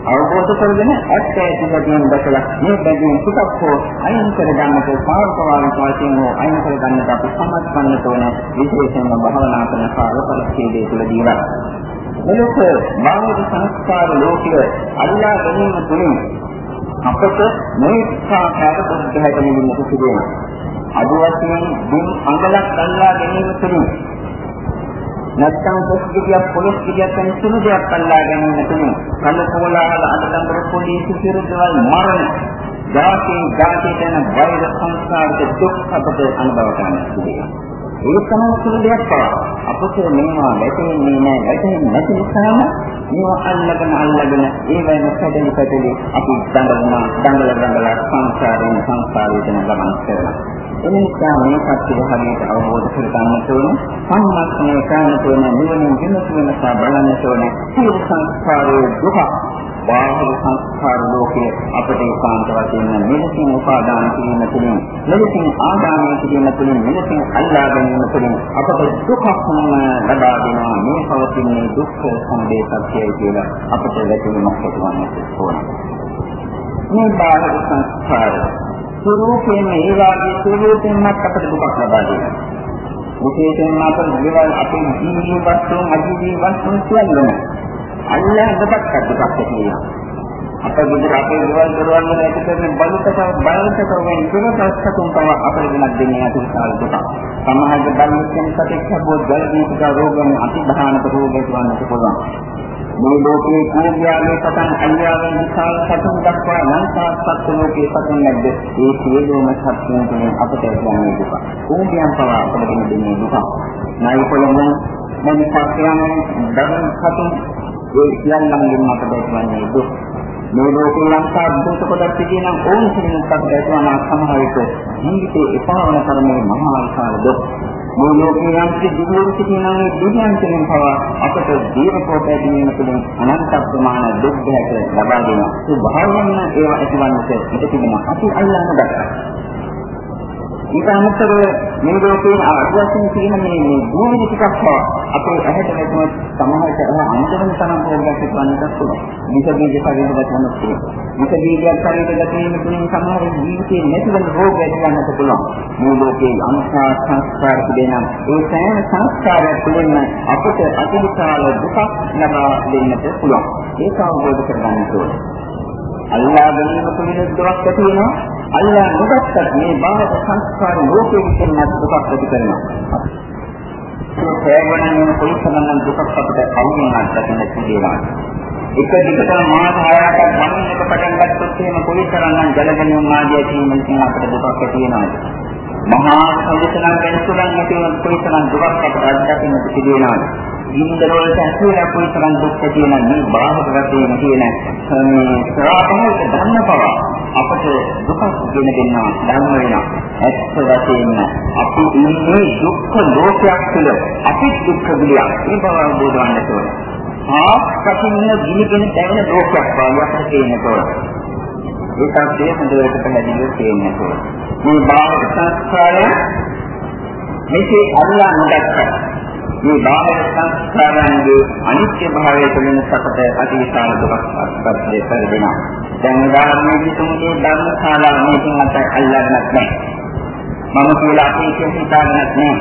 අවබෝධ කරගෙන ඇත්තටම දැකලා මේ බැගින් සුඛක් හෝ අයින් කරගන්නට සාර්ථකවම වශයෙන් හෝ අයින් කරගන්නට අපි සමත් වන්නට ඕන විශේෂයෙන්ම භාවනා කරන කාලපරිච්ඡේදය තුළදීලා. මෙලොව බාහිර සංස්කාර ලෝකයේ අල්ලා ගැනීම තුළින් අපට මේ සාකාර බුද්ධහයට නිමින්නට සිදු වෙනවා. අද වශයෙන් දුන් අඟලක් අල්ලා ගැනීම තුළින් නැත්නම් පොස්කියක් පොලිස් කියක් යන සුළු දෙයක් අල්ලා ගැනීම තුළින් කල පොලාවල අඳුරන පොලිස් සිරුරවල් මරණ ධාතී ධාතී යන වෛර සංස්කාරක දුක් අපට අනුභව කරන්න සිදු වෙනවා. ඒ තමයි සුළු දෙයක් පවා. අපට මේවා වැටෙන්නේ නැහැ. වැටෙන්නේ නැති නිසාම මේවා අල්ලගෙන අල්ලගෙන ඒ වෙන පැටලි පැටලි අපි දඟලන දඟල දඟල සංසාරයෙන් සංසාරයට ගමන් කරනවා. එනිසා මේ සත්‍ය හරියට අවබෝධ කරගන්නට ඕන සම්මස්නේ කරන්නට ඕන නිවනින් විමුක්ති වෙනසා බලන්නට ඕන සියලු සංස්කාරයේ දුක බාහිර සංස්කාර ලෝකයේ අපට ඒකාන්ත වශයෙන් මෙලෙසින් උපාදාන කිරීම තුළින් මෙලෙසින් ආදානය කිරීම තුළින් මෙලෙසින් අල්ලා ගැනීම තුළින් අපට දුකක් ලබා දෙනවා. මේ පවතින දුක්ඛ සමුදය සත්‍යය කියලා අපට වැටහීමක් ඇතිවන්නට ඕන. මේ බාහිර සංස්කාර ස්වરૂපයෙන් ඒ වාගේ ස්වરૂපයෙන්ම අපට දුකක් ලබා දෙනවා. විශේෂයෙන්ම අපේ දේවල් අපේ ජීවී වස්තුන් අජීවී වස්තුන් කියන්නේ අල්ලා හදපත් කඩක් තියෙනවා. අපේ බුදු අපේ දේවල් දරවන්න නැති කරන බලකට බලකට වෙන ඉතිරසත්තුන් තම අපේ වෙනක් දෙන්නේ අති විශාල දුක. සමාජ බලිකෙන් සතෙක් හබෝ ජල දීපක රෝගම් අති භයානක රෝගයක් වන්නට පුළුවන්. මේ ලෝකයේ කෝපයාගේ පතන් අල්යාවෙන් විශාල සතුන් දක්වා ලංකා සත්ත්ව ලෝකයේ පතන් නැද්ද? ඒ සියලුම සත්ත්වයන් තුළින් අපට ලැබෙන දුක. කෝපයන් පවා අපට දෙන්නේ දුක. ණය පොළොම මම පස්යන් දරන සතුන් ඒ සියල්ලන්ගෙන් අපට ඇතිවන්නේ දුක්. මේ ලෝකේ ලංකා දුක කොටස් තියෙන ඕන කෙනෙකුට ඇතිවන සමහර විට ජීවිතේ එපා වන තරමේ මහා විශාල දුක්. මේ ලෝකේ යම් කිසි සිටිනා මේ දුකයන් කෙනෙක් පවා අපට දීර්ඝ පැහැදිලිම තුළින් අනන්ත ප්‍රමාණ දුක් දෙයක් ලබා දෙනවා. ඒ භාවයෙන් ඒවා ඇතිවන්නට ඉඩ තිබෙනවා. අපි අල්ලන්න ගත්තා. ඊට අමතරව මේ ලෝකයේ අත්‍යවශ්‍යම තියෙන මේ මේ භූමි ටිකක් අපේ ඇහැට වැටුණොත් සමහරට අහ අන්තරම තරම් පොඩ්ඩක් වන්නත් පුළුවන්. විස බීජ ශරීරයට ගන්නත් පුළුවන්. විස බීජයක් ශරීරයට ගැටීම තුළින් සමහර ජීවිතේ නැතිවෙන රෝග ඇතිවන්නත් පුළුවන්. මේ ලෝකයේ අනුසා සංස්කාර පිළිනම් ඒ සෑම සංස්කාරයක් තුළින්ම අපට අතිවිශාල දුකක් ලබා දෙන්නට පුළුවන්. ඒක අවබෝධ කරගන්න ඕනේ. අල්ලා ගැනීම තුළින් දුක් ඇති වෙනවා. අල්ලා නොගත්තත් මේ බාහිර සංස්කාර ලෝකයේ විසින් දුකක් ඇති කරනවා. ඒ ප්‍රේමණයෙන් කොයිතරම් දුකක් අපිට කවුරුන් අත්දකින්න සිදුවෙනවා. එක දිගටම මාස 6කට වන්නක පටන් ගත්තොත් එහෙම කොයිතරම් ජලගණියුම් ආදී තියෙන අපිට දුකක් ඇති වෙනවද? මහා සමුසලන් වෙනසුලන් නැති වුණොත් කොයිතරම් දුකක් අපට අත්දකින්න සිදුවෙනවද? ගින්දර වලට ඇතුළේ කොයිතරම් දුක් තියෙන මේ බාහිර රටේ තියෙන මේ ශ්‍රාපහක ධර්ම පව අපට දුක ගෙන දෙනවා ධර්ම වෙනවා. ඇත්ත වශයෙන්ම අපි ඉන්නේ දුක්ඛ ලෝකයක් තුළ අපි දුක්ඛ ගිලියක් මේ බව අවබෝධ වන්නට ඕන. ආස්කතින්න ගිනිගෙන දැවෙන ලෝකයක් බව අපට තේරෙන්න ඕන. ඒකත් ඒ හොඳට පැහැදිලිව තේරෙන්න ඕන. මේ බාහිර සංස්කාරය මේකේ අල්ලා නොදක්කා මේ බාහිර සංස්කාරයන්ගේ අනිත්‍ය භාවය තුළින් සකට අතිවිශාල දුකක් අත්පත් දෙපරදෙනවා. දැන් උදාහරණයක් තුමුගේ ධර්ම ශාලාව මේකෙන් අත අල්ලන්නත් නැහැ. මම කියලා අපේ කියන හිතාගන්නත් නැහැ.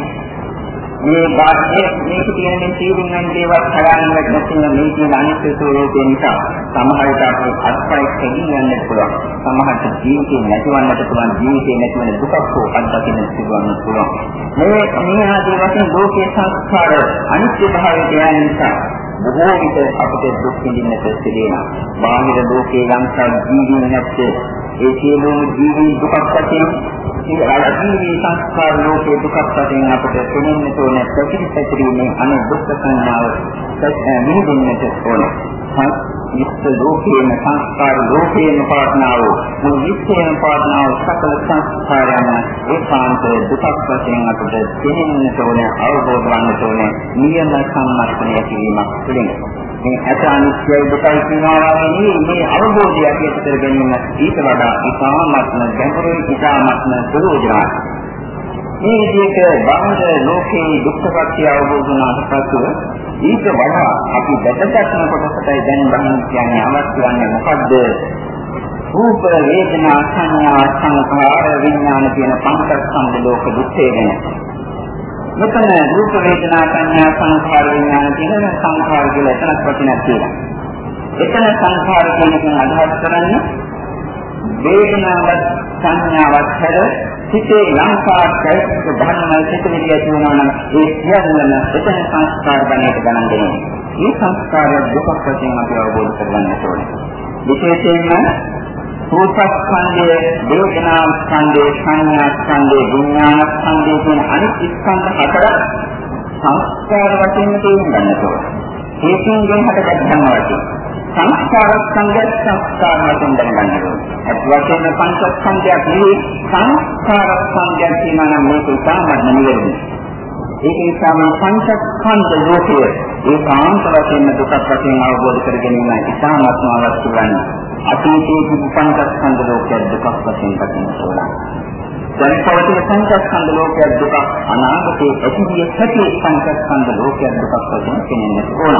මේ වාක්‍යයේ මේක තියෙන මේ තීරුම් දේවල් හදාගන්නට නැතිනම් මේ කියන අනිත්‍ය ස්වરૂපය නිසා සමහරට අපේ අත්පය කෙලින් යන්නත් පුළුවන්. සමහරට ජීවිතේ නැතිවන්නට පුළුවන් ජීවිතේ නැතිවන දුකක් හෝ අත්දකින්න සිදුවන්න පුළුවන්. මේ මේ ආදී වශයෙන් ලෝකේ සංස්කාර අනිත්‍ය භාවයට යන නිසා බොහෝ විට අපිට දුක් විඳින්නට සිදෙනවා. බාහිර ලෝකේ යම්සම් ජීවීන් නැත්තේ ඒ සියලුම ජීවීන් දුකක් වශයෙන් ඒ අජීවී සංස්කාර ලෝකේ දුකක් වශයෙන් අපිට පෙනෙන්න තෝරන ප්‍රතිපත්තියේ අනේ දුක් සංඥාව නිදෙන්නට ඕනේ. විස්ස ලෝකේන සංස්කාර ලෝකේන පාඨනාව මුළු විශ්වයේම පාඨනාව සකල සංස්කාරයන් ඒකාන්ත දුකක් වශයෙන් අපිට දැනෙන්නට ඕනේ අවබෝධ වන්නට ඕනේ නියම සම්මර්ථනය කිරීමක් තුළින් මේ ඇත අනිත්‍යයි දුකයි කියනවා වගේ මේ අවබෝධය ඇති කර ගැනීම ඊට වඩා ඉතාමත්ම ගැඹුරුයි ඉතාමත්ම ප්‍රයෝජනවත් මේ විදිහට බාහිර ලෝකේ දුක්ඛ සත්‍ය අවබෝධ වුණාට පසු ඊට වඩා අපි දැකගන්න කොටසටයි දැන් බහින් කියන්නේ අවශ්‍ය වන්නේ මොකද්ද? රූප වේදනා සංඥා සංඛාර විඥාන කියන පංචස්කන්ධ ලෝක දුක්ඛේ ගැන. මෙතන රූප වේදනා සංඥා සංඛාර විඥාන කියන සංඛාර කියලා එතනක් වටිනක් කියලා. එතන සංඛාර කියන එකෙන් අදහස් කරන්නේ වේදනාවත් සංඥාවත් හැර සිතේ ලංකාවට ධර්ම සිත විදිය තියෙනවා නම් ඒ සියල්ලම එතන සංස්කාර ගණයට ගණන් දෙනවා. මේ සංස්කාර දුකක් වශයෙන් අපි අවබෝධ කරගන්න ඕනේ. විශේෂයෙන්ම රූපස්කන්ධය, වේදනාස්කන්ධය, සංඥාස්කන්ධය, විඥානස්කන්ධය කියන අනිත් ස්කන්ධ හතර සංස්කාර වශයෙන් තේරුම් ගන්න ඕනේ. හේතුන්ගෙන් හටගත් ධර්ම වශයෙන් සංස්කාර සංගත සංස්කාර වශයෙන් දැනගන්න ඕනේ. අත් වශයෙන් පංචස්කන්ධයක් නෙවෙයි සංස්කාර සංගත කියනවා නම් මේක ඉතාමත් නිවැරදි. ඒක නිසා මේ පංචස්කන්ධ ලෝකය ඒකාන්ත වශයෙන් දුකක් වශයෙන් අවබෝධ කර ගැනීම ඉතාමත්ම අවශ්‍ය වන්නේ. අතීතයේ පංචස්කන්ධ ලෝකය දුකක් වශයෙන් දකින්න ඕන. දැන් පවතින පංචස්කන්ධ ලෝකය දුක අනාගතයේ ඇතිවිය හැකි පංචස්කන්ධ ලෝකය දුකක් වශයෙන් පෙනෙන්න ඕන.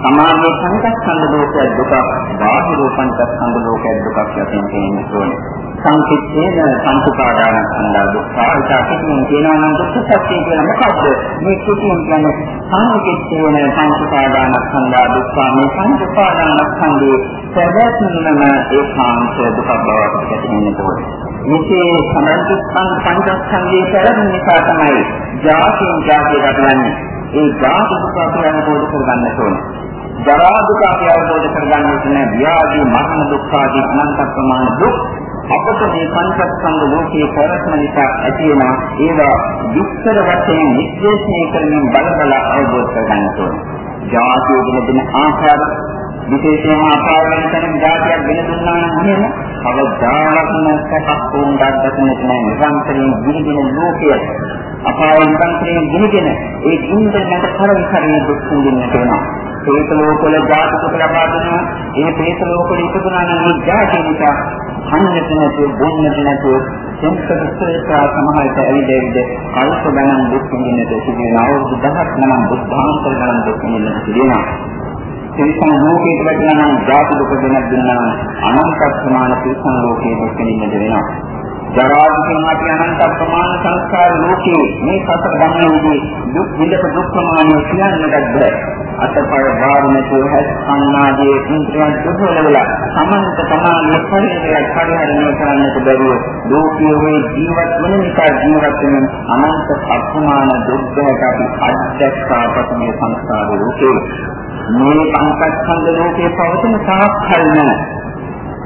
සමාධියේ පංචස්කන්ධ ලෝකයේ දුක, බාහිර පංචස්කන්ධ ලෝකයේ දුකක් වශයෙන් තේරෙන්න ඕනේ. සංකිට්ඨේන සංසුපාදාන සම්දා දුක්ඛ ආචාකින් කියනවා නම් දුක්ඛ සත්‍ය කියලා මොකද්ද? මේ කුතුහල කියන්නේ සංකිට්ඨේන සංසුපාදාන සම්දා දුක්ඛ මේ සංසුපාදාන සම්දේ සැබෑම ඒකාන්ත දුක බවට පැතිරෙන්න ඕනේ. මේකේ සමන්තුස්කන්ධ පංචස්කන්ධයේ පැරණ නිසා තමයි ජාතියෙන් ජාතිය ගතවන්නේ. ඒ ජාති දුක අපි අවබෝධ කරගන්න ඕනේ. ජරා දුක අපි අවබෝධ කරගන්නට නෑ ව්‍යාධි මරණ දුක් ආදී අනන්ත ප්‍රමාණ දුක් අපට මේ පංචස්කන්ධ ලෝකයේ ප්‍රවත්ම නිසා ඇති වෙන ඒවා විස්තර වශයෙන් විශ්ලේෂණය කරමින් බල බල අවබෝධ කරගන්න ඕනේ. ජාතිය දෙන ආකාර විශේෂයෙන්ම අපාවෙන් තන જાතියක් වෙන දුන්නා නම් එහෙම කවදාවත්ම සැපක් වුණාක් දක්නට නෑ නිරන්තරයෙන් ගිනිගෙන ලෝකය අපාවෙන් නිරන්තරයෙන් ගිනිගෙන ඒ ගින්නට කරන් කරේ දුක් විඳින්නට වෙනවා ප්‍රේත ලෝකවල ජාතක ලබා දෙනවා ඒ ප්‍රේත ලෝකවල ඉපදුනා නම් ඒ ජාතිය නිසා හන්නට නැතුව බොන්නට නැතුව සංස්කෘතිකා සමහරට ඇවිදෙවිද කල්ප ගණන් දුක් විඳින්නට සිදුවෙන අවුරුදු 10ක් නම් බුද්ධාන්තර ගණන් දුක් විඳින්නට සිදුවෙනවා තිරිසන් ලෝකයට වැටෙනා නම් ජාති දුක දෙනක් දුන්නා අනන්ත ප්‍රමාණ තිරිසන් ලෝකයේ දෙකෙනින්ද වෙනවා. ජරා දුකින් අපි අනන්ත ප්‍රමාණ සංස්කාර ලෝකයේ මේ සතර ගමනේදී දුක් විඳප දුක් ප්‍රමාණය කියන්නට බැහැ. අතපය වාරුණේ හැස් අන්නාදී ඉන්ද්‍රියන් දුර්වලවලා සමන්ත තමාගේ ශරීරය පරිහරණය කරන්නට බැරුව ලෝකයේ ජීවත් වන නිසා ජීවත් වෙන අනන්ත අප්‍රමාණ දුක්ඛයට අපි අධ්‍යක්ෂා පතමේ සංස්කාර ලෝකයේ මේ පංචස්කන්ධ ලෝකයේ පවතින සාක්ෂල්ම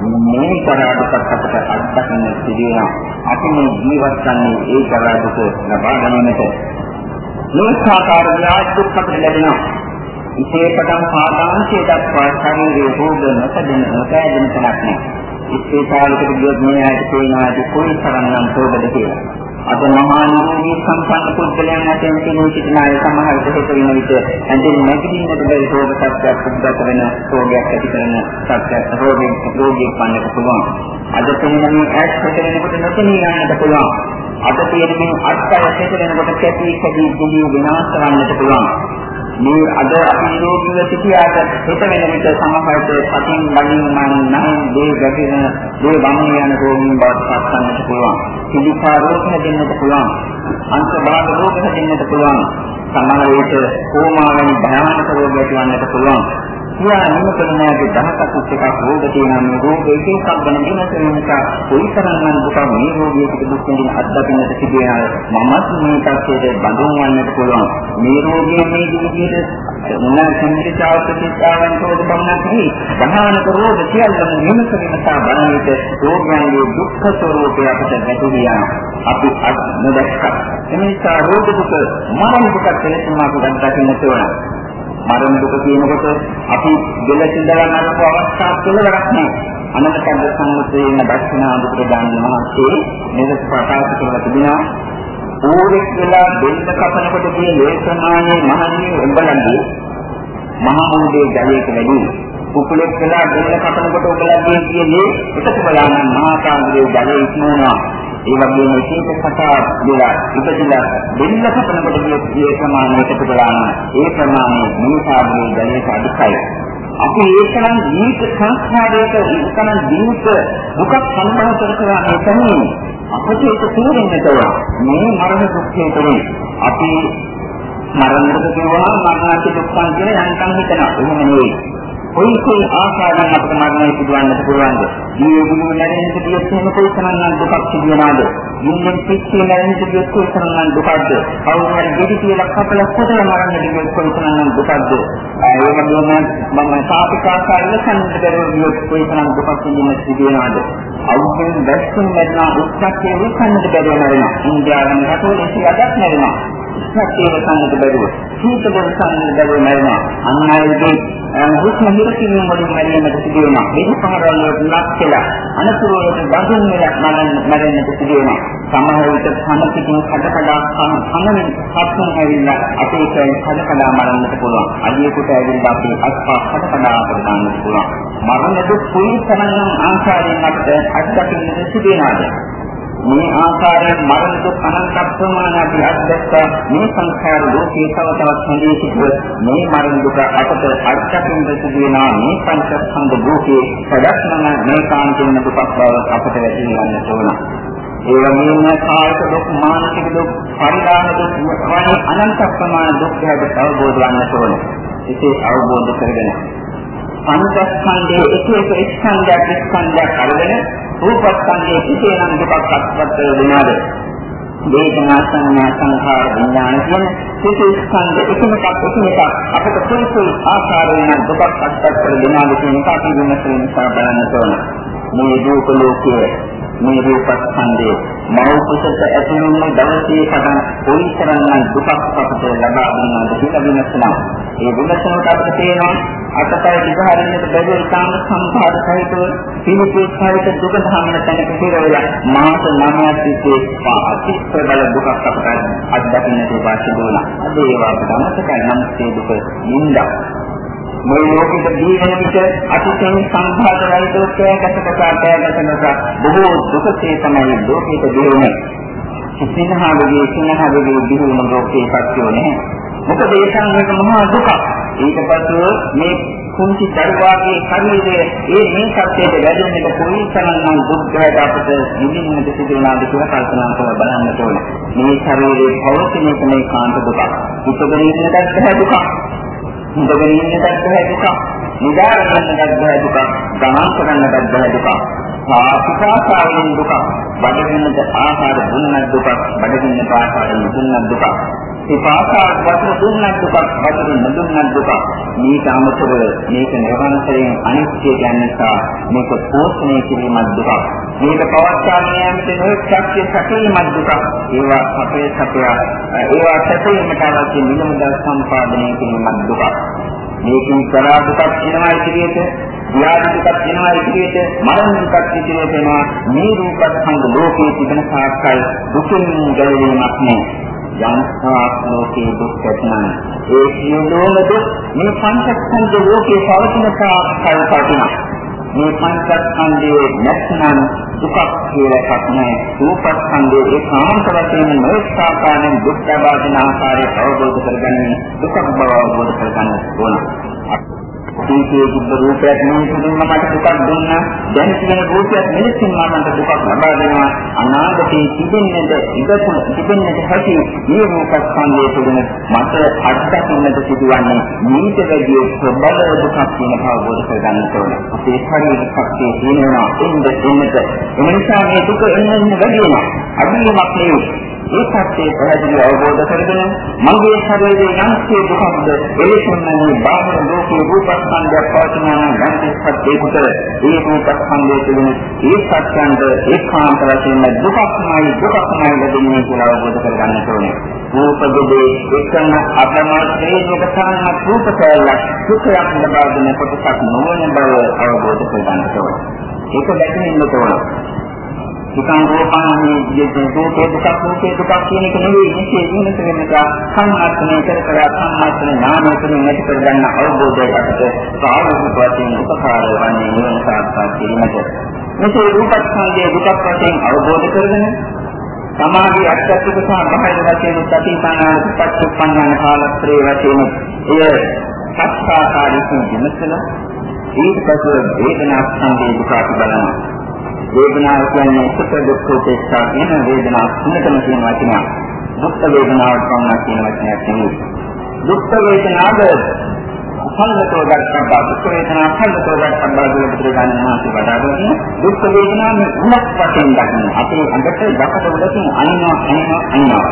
මේ කරාටත් අපට අත්දකින්න සිදුවෙනවා. අපි මේ ජීවත් වන්නේ ඒ කරාටක ලබා ගැනීමට. මේ සාකාර ව්‍යාජ්ජුත් අපට ලැබෙනවා. ඉතේ පටන් පාදාංශය දක්වා ශරීරයේ භෝග නොසදින නොපෑදෙන තැනක් නැහැ. ඉස්සේ කාලයකට ගියොත් මේ ආයත පේනවා කොයි තරම්නම් තෝබද කියලා. අද මහා නිරෝධී සම්පන්න පුද්ගලයන් අතරින් තියෙන සිටින අය සමහර විට වෙන විට ඇඳෙන් නැගිටින්නට බැරි රෝග සත්‍යයක් උද්ගත වෙන රෝගයක් ඇති කරන සත්‍යයක් රෝගයෙන් රෝගියෙක් වන්නට පුළුවන්. අද තියෙන මේ ඇස් පිටවෙනකොට නොතෙනී යන්නට පුළුවන්. අද තියෙන මේ අත්ය පිටවෙනකොට කැටි කැටි දුලිය විනාශ කරන්නට පුළුවන්. මේ අද අපි නිරෝගීව සිටියාට හිත වෙන විට සමහරට සතින් බලින් නම් නම් දේ ගැටෙන දේ වමන යන රෝගීන් බවට පත් වන්නට පුළුවන්. පිළිකා රෝග හැදෙන්නට පුළුවන්. අංශභාග රෝග හැදෙන්නට පුළුවන්. සමහර විට කොමාවෙන් භයානක රෝග ඇතිවන්නට පුළුවන්. කියා නිමකරණයේ දහසක් එකක් රෝග තියෙනවා මේ රෝග එක එකක් ගැන දිනසෙන නිසා කොයිතරම්නම් දුක මේ රෝගයකට දුක් විඳින අත්දකින්නට සිදුවෙනවා මමත් මේ තත්ත්වයට බඳුන් වන්නට පුළුවන්. මේ රෝගයේ මේ විදිහට මොන සම්ප්‍රචාර ප්‍රතිචාරයන් තෝද බවන්නක් නෙවෙයි ධානක රෝග සියල්ලම නිමකරණ නිසා බලන්නට රෝගයන්ගේ දුක්ඛ ස්වરૂපය අපට වැටහියා. අපි නොදැක්කා. එනිසා රෝග දුක මරණ දුක කියලා අපි දකින්නට ඕන මරණ දුක කියනකොට අපි දෙලසින් දරන අවස්ථාවක් කෙලවරක් නෑ. අනන්තකද්ද සම්මුතියන දක්ෂිනා දුක දාන මහත්සේ මේක ප්‍රකාශ කරලා තිබෙනවා. ඕරෙක් වෙලා දෙන්න කපනකොට මේ ලේඛනානේ මහන්නේ උඹලන්නේ මහා මුදේ ජලයක වැඩි. කුකුලෙක් වෙලා දෙන්න කපනකොට උඹලන්නේ කියන්නේ එකතු බලන්න මහා කාන්දේ ජලයේ ඉක්මනවා. ඒ වගේම එක එක කතා දෙලා ඉපදිලා දෙන්න කපනකොට මේ ප්‍රමාණය එකතු කරලා ඒ ප්‍රමාණය මූසාවේ දැනෙක අධිකයි. අපි ඒකනම් ජීවිත සංස්කාරයක ඒකනම් ජීවිත දුක සම්බන්ධ කරලා මේ තමයි අපිට ඒක තේරෙන්නට ඕන. මේ මරණ දුක්ඛය තමයි අපි මරණ දුක කියනවා මරණාති දුක්ඛන් කියන යන්තම් හිතනවා. එහෙම නෙවෙයි. කොයි කොයි ආකාරයෙන් අපිට මරණය සිදුවන්නට පුළුවන්ද? ජීව බුදු නැරෙන්නට කියොත් එහෙම කොයි තරම්නම් දුකක් සිදුවනවද? ජීවෙන් පිච්චේ නැරෙන්නට කියොත් කොයි තරම්නම් දුකක්ද? කවුරු හරි දෙවි කියලා කපලා කොටලා මරන්නට කියොත් කොයි තරම්නම් දුකක්ද? ඒ වගේම මම සාපේක්ෂව ඉලක්කන්නට බැරුව කියොත් කොයි තරම් දුකක් සිදුවෙන්නට සිදුවනවද? අවුෙන් දැස්සුම් නැත්නම් උත්සාහයේ විකන්නට බැරුව මරනවා. ඉන්දියාවෙන් රටවල ඉතිහාසයක් නැරෙනවා. සත්‍යව සම්මත බැරුව සීත බව සම්මත බැරුව මරනවා අන්න අයගේ හුස්ම හිරකින් වලින් මැරෙන්නට සිදු වෙනවා. මේක පහරවල වලට ලක් වෙලා අනතුරු වලට බඳුන් වෙලා මැරෙන්නට සිදු වෙනවා. සමහර විට කන පිටින් කඩ කඩ කනමින් හත්තුන් ඇවිල්ලා අපේ කය කඩ කඩ මරන්නට පුළුවන්. අඩියකට ඇවිල්ලා අපේ අත්පා කඩ කඩ අපට ගන්නට පුළුවන්. මරණ දුක් කුයි තරම් ආකාරයෙන් අපිට අත්දකින්නට සිදු වෙනවා. මේ ආකාරයෙන් මරණ දුක් අනන්ත ප්‍රමාණයක් අත්දැක්ක මේ සංඛාර ලෝකේ තව තවත් හොඳේ සිට මේ මරණ දුක අපට අත්දැකීම් දෙසිනා මේ පංචස්කන්ධ ලෝකේ සදස්මන මේ කාන්තින දුකක් බව අපට වැටහි ගන්න ඕන. ඒ වගේම කායික දුක් මානසික දුක් පරිණාම දුක් වගේ අනන්ත ප්‍රමාණ දුක් හැට අවබෝධ වන්නට ඕන. ඉතින් අවබෝධ කරගෙන පංචස්කන්ධයේ එක එක ස්කන්ධයක් ස්කන්ධයක් අරගෙන රූපස්කන්ධයේ කිසියම් දුකක් අත්පත් වෙනවද? වේදනා සංඥා සංඛාර විඥාන කියන සිත ස්කන්ධ එකම එකක් එකම එකක් අපට කොයි ආකාරයෙන් දුකක් අත්පත් වෙනවද කියන එක අපි විමසන නිසා බලන්න ඕන. මේ රූප ලෝකයේ මේ රූපස්කන්ධයේ මෞපසත ඇතුළු වන දවසේ පටන් කොයිතරම්නම් දුකක් අපට ලබා දෙනවද කියලා විමසනවා. ඒ විමසනට අපිට තේරෙනවා අතපය දිගහරින්නට බැරි ඉතාම සම්පාද සහිතව පිළිපේ සහිත දුක ධාමන තැනක පිරවලා මාස 9ක් තිස්සේ පාටි ප්‍රබල දුකක් අපට අත්දකින්නට වාසි දුණා. අද ඒවා අපට අමතකයි නම් ඒ දුක නින්දා මේ ලෝකෙට දීන විට අතිශයින් සම්භාත රහිතව කෑගසකසා කෑගසකසා බොහෝ දුකසේ තමයි ලෝකෙට දීන්නේ. සිනහාවගේ සිනහාවගේ දිනුන ලෝකේ පත්‍යෝ නැහැ. මොකද ඒ සංගත මහා දුක. ඊට පස්ව මේ කුංචි දරුවාගේ ශරීරයේ ඒ මේ සත්‍යයට වැදුනේ කොයි තරම්නම් දුක්ඛයට අපට නිදින්නට සිදු වෙනාද කියලා කල්පනා කරලා බලන්න ඕනේ. මේ ශරීරයේ පෞද්ගලික මේ කාන්ත දුක. උපදින ඉන්නටත් බෑ දුක. ඉඳගෙන ඉන්නටත් බෑ දුක. නිදාගන්නටත් බෑ දුක. ගමන් කරන්නටත් බෑ දුක. සාපිකාසාවෙන් දුක. බඩගින්නට ආහාර දුන්නත් දුක. බඩගින්නට ආහාර දුන්නත් දුක. විපාකා වතුර දුන්නත් දුක වතුර නොදුන්නත් දුක මේක අමතරව මේක නිරන්තරයෙන් අනිත්‍ය කියන නිසා මේක පෝෂණය කිරීමත් දුක මේක පවත්වාගෙන යාමට නොයෙක් ශක්තිය සැකීමත් දුක ඒවා අපේ සැපය ඒවා සැකීමට අවශ්‍ය මිලමුදල් සම්පාදනය කිරීමත් දුක මේකෙන් කරා දුකක් වෙනවා ඉදිරියට ව්‍යාධි දුකක් වෙනවා ඉදිරියට මරණ දුකක් ඉදිරියට එනවා. මේ රූපස්කන්ධ ලෝකයේ තිබෙන සාක්කල් දුකින් ගැලවීමක් නෑ. යම්සාක් ලෝකේ දුක් ඇතනම් ඒ සියලුම දුක් මේ පංචස්කන්ධ ලෝකේ පවතින කාලකල් පවතින මේ පංචස්කන්ධයේ නැත්නම් දුකක් කියලා එකක් නැහැ රූපස්කන්ධයේ ඒකාන්ත වශයෙන් නොස්ථාපානෙන් දුක් ලබා දෙන ආකාරය අවබෝධ කරගන්නේ දුක බව අවබෝධ කරගන්න ඕන. අතීතයේ තිබ්බ රූපයක් නිමිතින් මට දුකක් දුන්නා. දැන් තියෙන රූපයක් මෙලෙසින් මට දුකක් ලබා දෙනවා. අනාගතයේ තිබෙන්නට ඉඩතුන තිබෙන්නට හැකි මේ රූපස්කන්ධය තුළින් මට අත්දකින්නට සිදුවන්නේ මේක වැඩි ප්‍රබල දුකක් කියන බව අවබෝධ කරගන්න ඕනේ. අපේ ශරීර ශක්තිය තියෙනවා එන්න එන්නට. ඒ නිසා මේ දුක එන්න එන්න වැඩි වෙනවා. අදිනමක් නෙවෙයි. ඒ සත්‍යය පැහැදිලිව අවබෝධ කරගෙන මගේ ශරීරයේ යම්කේ දුකක්ද එලෙසම මේ බාහිර ලෝකයේ රූපස්කන්ධයක් පවතිනා නම් යම්කිසත් ඒකට ඒ රූපස්කන්ධය තුළින් ඒ සත්‍යන්ට ඒකාන්ත වශයෙන්ම දුකක්මයි දුකක්මයි ලැබෙන්නේ කියලා අවබෝධ කරගන්න ඕනේ. රූපදේ එකම අපමාත්‍රේ දුකසන්න රූපකයක් සුඛයක් ලබා දෙන කොටසක් නොවන බව අවබෝධ කරගන්න ඕනේ. ඒක දැකෙන්න ඕනේ. නිකන් රූපාන්නේ ජීවිතේ දුකක් දුකේ දුකක් කියන එක නෙවෙයි. මේකේ ජීවිත වෙනකා සම්මාත්මය කර කර සම්මාත්ම ඥානයෙන් නැති කර ගන්න අවබෝධය අපට සාධක වශයෙන් උපකාර වන්නේ නිවන සාක්ෂාත් කිරීමට. මේකේ රූපස්කන්ධයේ දුකක් වශයෙන් අවබෝධ කරගෙන සමාධි අත්‍යත්තික සහ බාහිර වශයෙන් සතිපන්නාන පච්චුප්පන්නාන කාලත්‍රේ වශයෙන් එය සත්‍යාකාරීකම විමසලා ඊට පස්ව වේදනා සංදේ දුක අපි බලනවා. වේදනාව කියන්නේ සුඛ දුක්ඛ උපේක්ෂා කියන වේදනාව තුනටම කියන වචනයක්. දුක් වේදනාවට පමණක් කියන වචනයක් නෙවෙයි. දුක් වේදනාව සංගතව දක්වපා දුක් වේදනාව සංගතව දක්වපා දුක ගන්න මාසෙ වඩා ගන්න දුක් වේදනාව මුලක් වශයෙන් දක්වන අපේ අඟට දකට උඩකින් අනිනවා අනිනවා අනිනවා.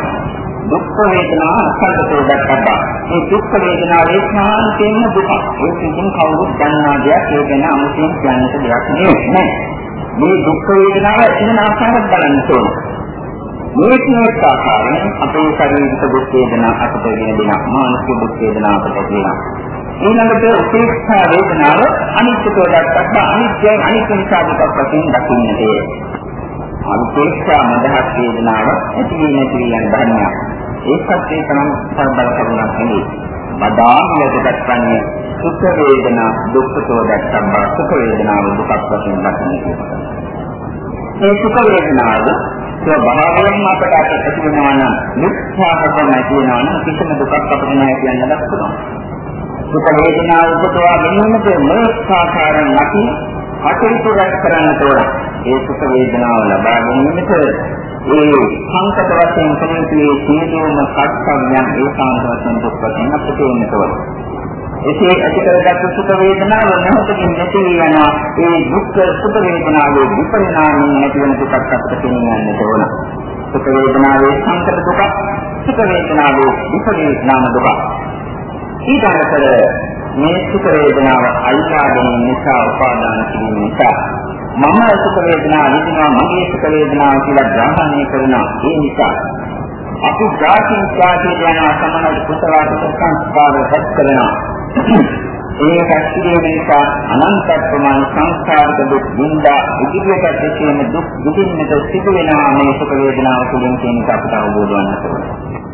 දුක් වේදනාව සංගතව දක්වපා මේ දුක් වේදනාවේ සාන්තියෙන් දුක ඒක කිසිම කවුරුත් දන්නා දෙයක් ඒක ගැන අමුතුවෙන් කියන්නට දෙයක් නෙවෙයි මේ දුක් වේදනාව එන ආකාරයක් බලන්න ඕනේ. මේ කිනෝත් ආකාරයෙන් අපේ ශරීරික දුක් වේදනා අපට ගෙන දෙන මානසික දුක් වේදනා අපට දෙනවා. ඊළඟට උපේක්ෂා වේදනාව අනිත්‍යව දක්වා අනිත්‍ය අනිත්‍ය නිසා දුක් වශයෙන් දකින්නට අනුපේක්ෂා මදහත් වේදනාව ඇති වෙන නැති යන ධර්මයක්. ඒකත් ඒ තරම් සබල කරුණක් නෙවෙයි. බදාමියට දක්වන්නේ සුඛ වේදනා දුක්ඛතෝ දක්වනවා සුඛ වේදනාව දුකක් වශයෙන් දක්වන්නේ. මේ සුඛ වේදනාව ස්වභාවයෙන්ම අපට ඇති වෙනවා නම් නිස්සාරකම ඇති වෙනවා නම් කිසිම දුකක් අපිට නැහැ කියන්න දක්වනවා. සුඛ වේදනාව උපතවා ගැනීමට මේ ආකාරයෙන් නැති අතිරිත රැස් කරන්නට ඕන. ඒ සුඛ වේදනාව ලබා ගැනීමට ඒ සංකත වශයෙන් කෙනෙකුගේ සියලුම කර්තව්‍යයන් ඒකාන්ත වශයෙන් දුක් වශයෙන් අපිට එන්නට ඕන. එසේ ඇති කරගත් සුඛ වේදනාව නැවතකින් නැති වෙනවා. ඒ දුක් සුඛ වේදනාවේ විපරිණාමයෙන් නැති වෙන දුකක් අපිට පෙනෙන්නට ඕන. සුඛ වේදනාවේ සංකත දුක, සුඛ වේදනාවේ විපරිණාම දුක. ඊටතර මේ සුඛ වේදනාව අල්ලා ගැනීම නිසා උපාදාන කිරීම නිසා මම සුඛ වේදනාව විඳිනවා මගේ සුඛ වේදනාව කියලා ග්‍රහණය කරනවා ඒ නිසා අපි ධාතින් ඡාතිය යන සමනල කුසල සංස්කාර රැස් කරනවා. ඒ රැස්කිරීම නිසා අනන්ත ප්‍රමාණ සංස්කාරක දුක් විඳා ඉදිරියට දෙකේම දුක් දුකින්නට සිදු වෙනවා මේ සුඛ වේදනාව තුළින් කියන එක අපට අවබෝධ වන්න ඕනේ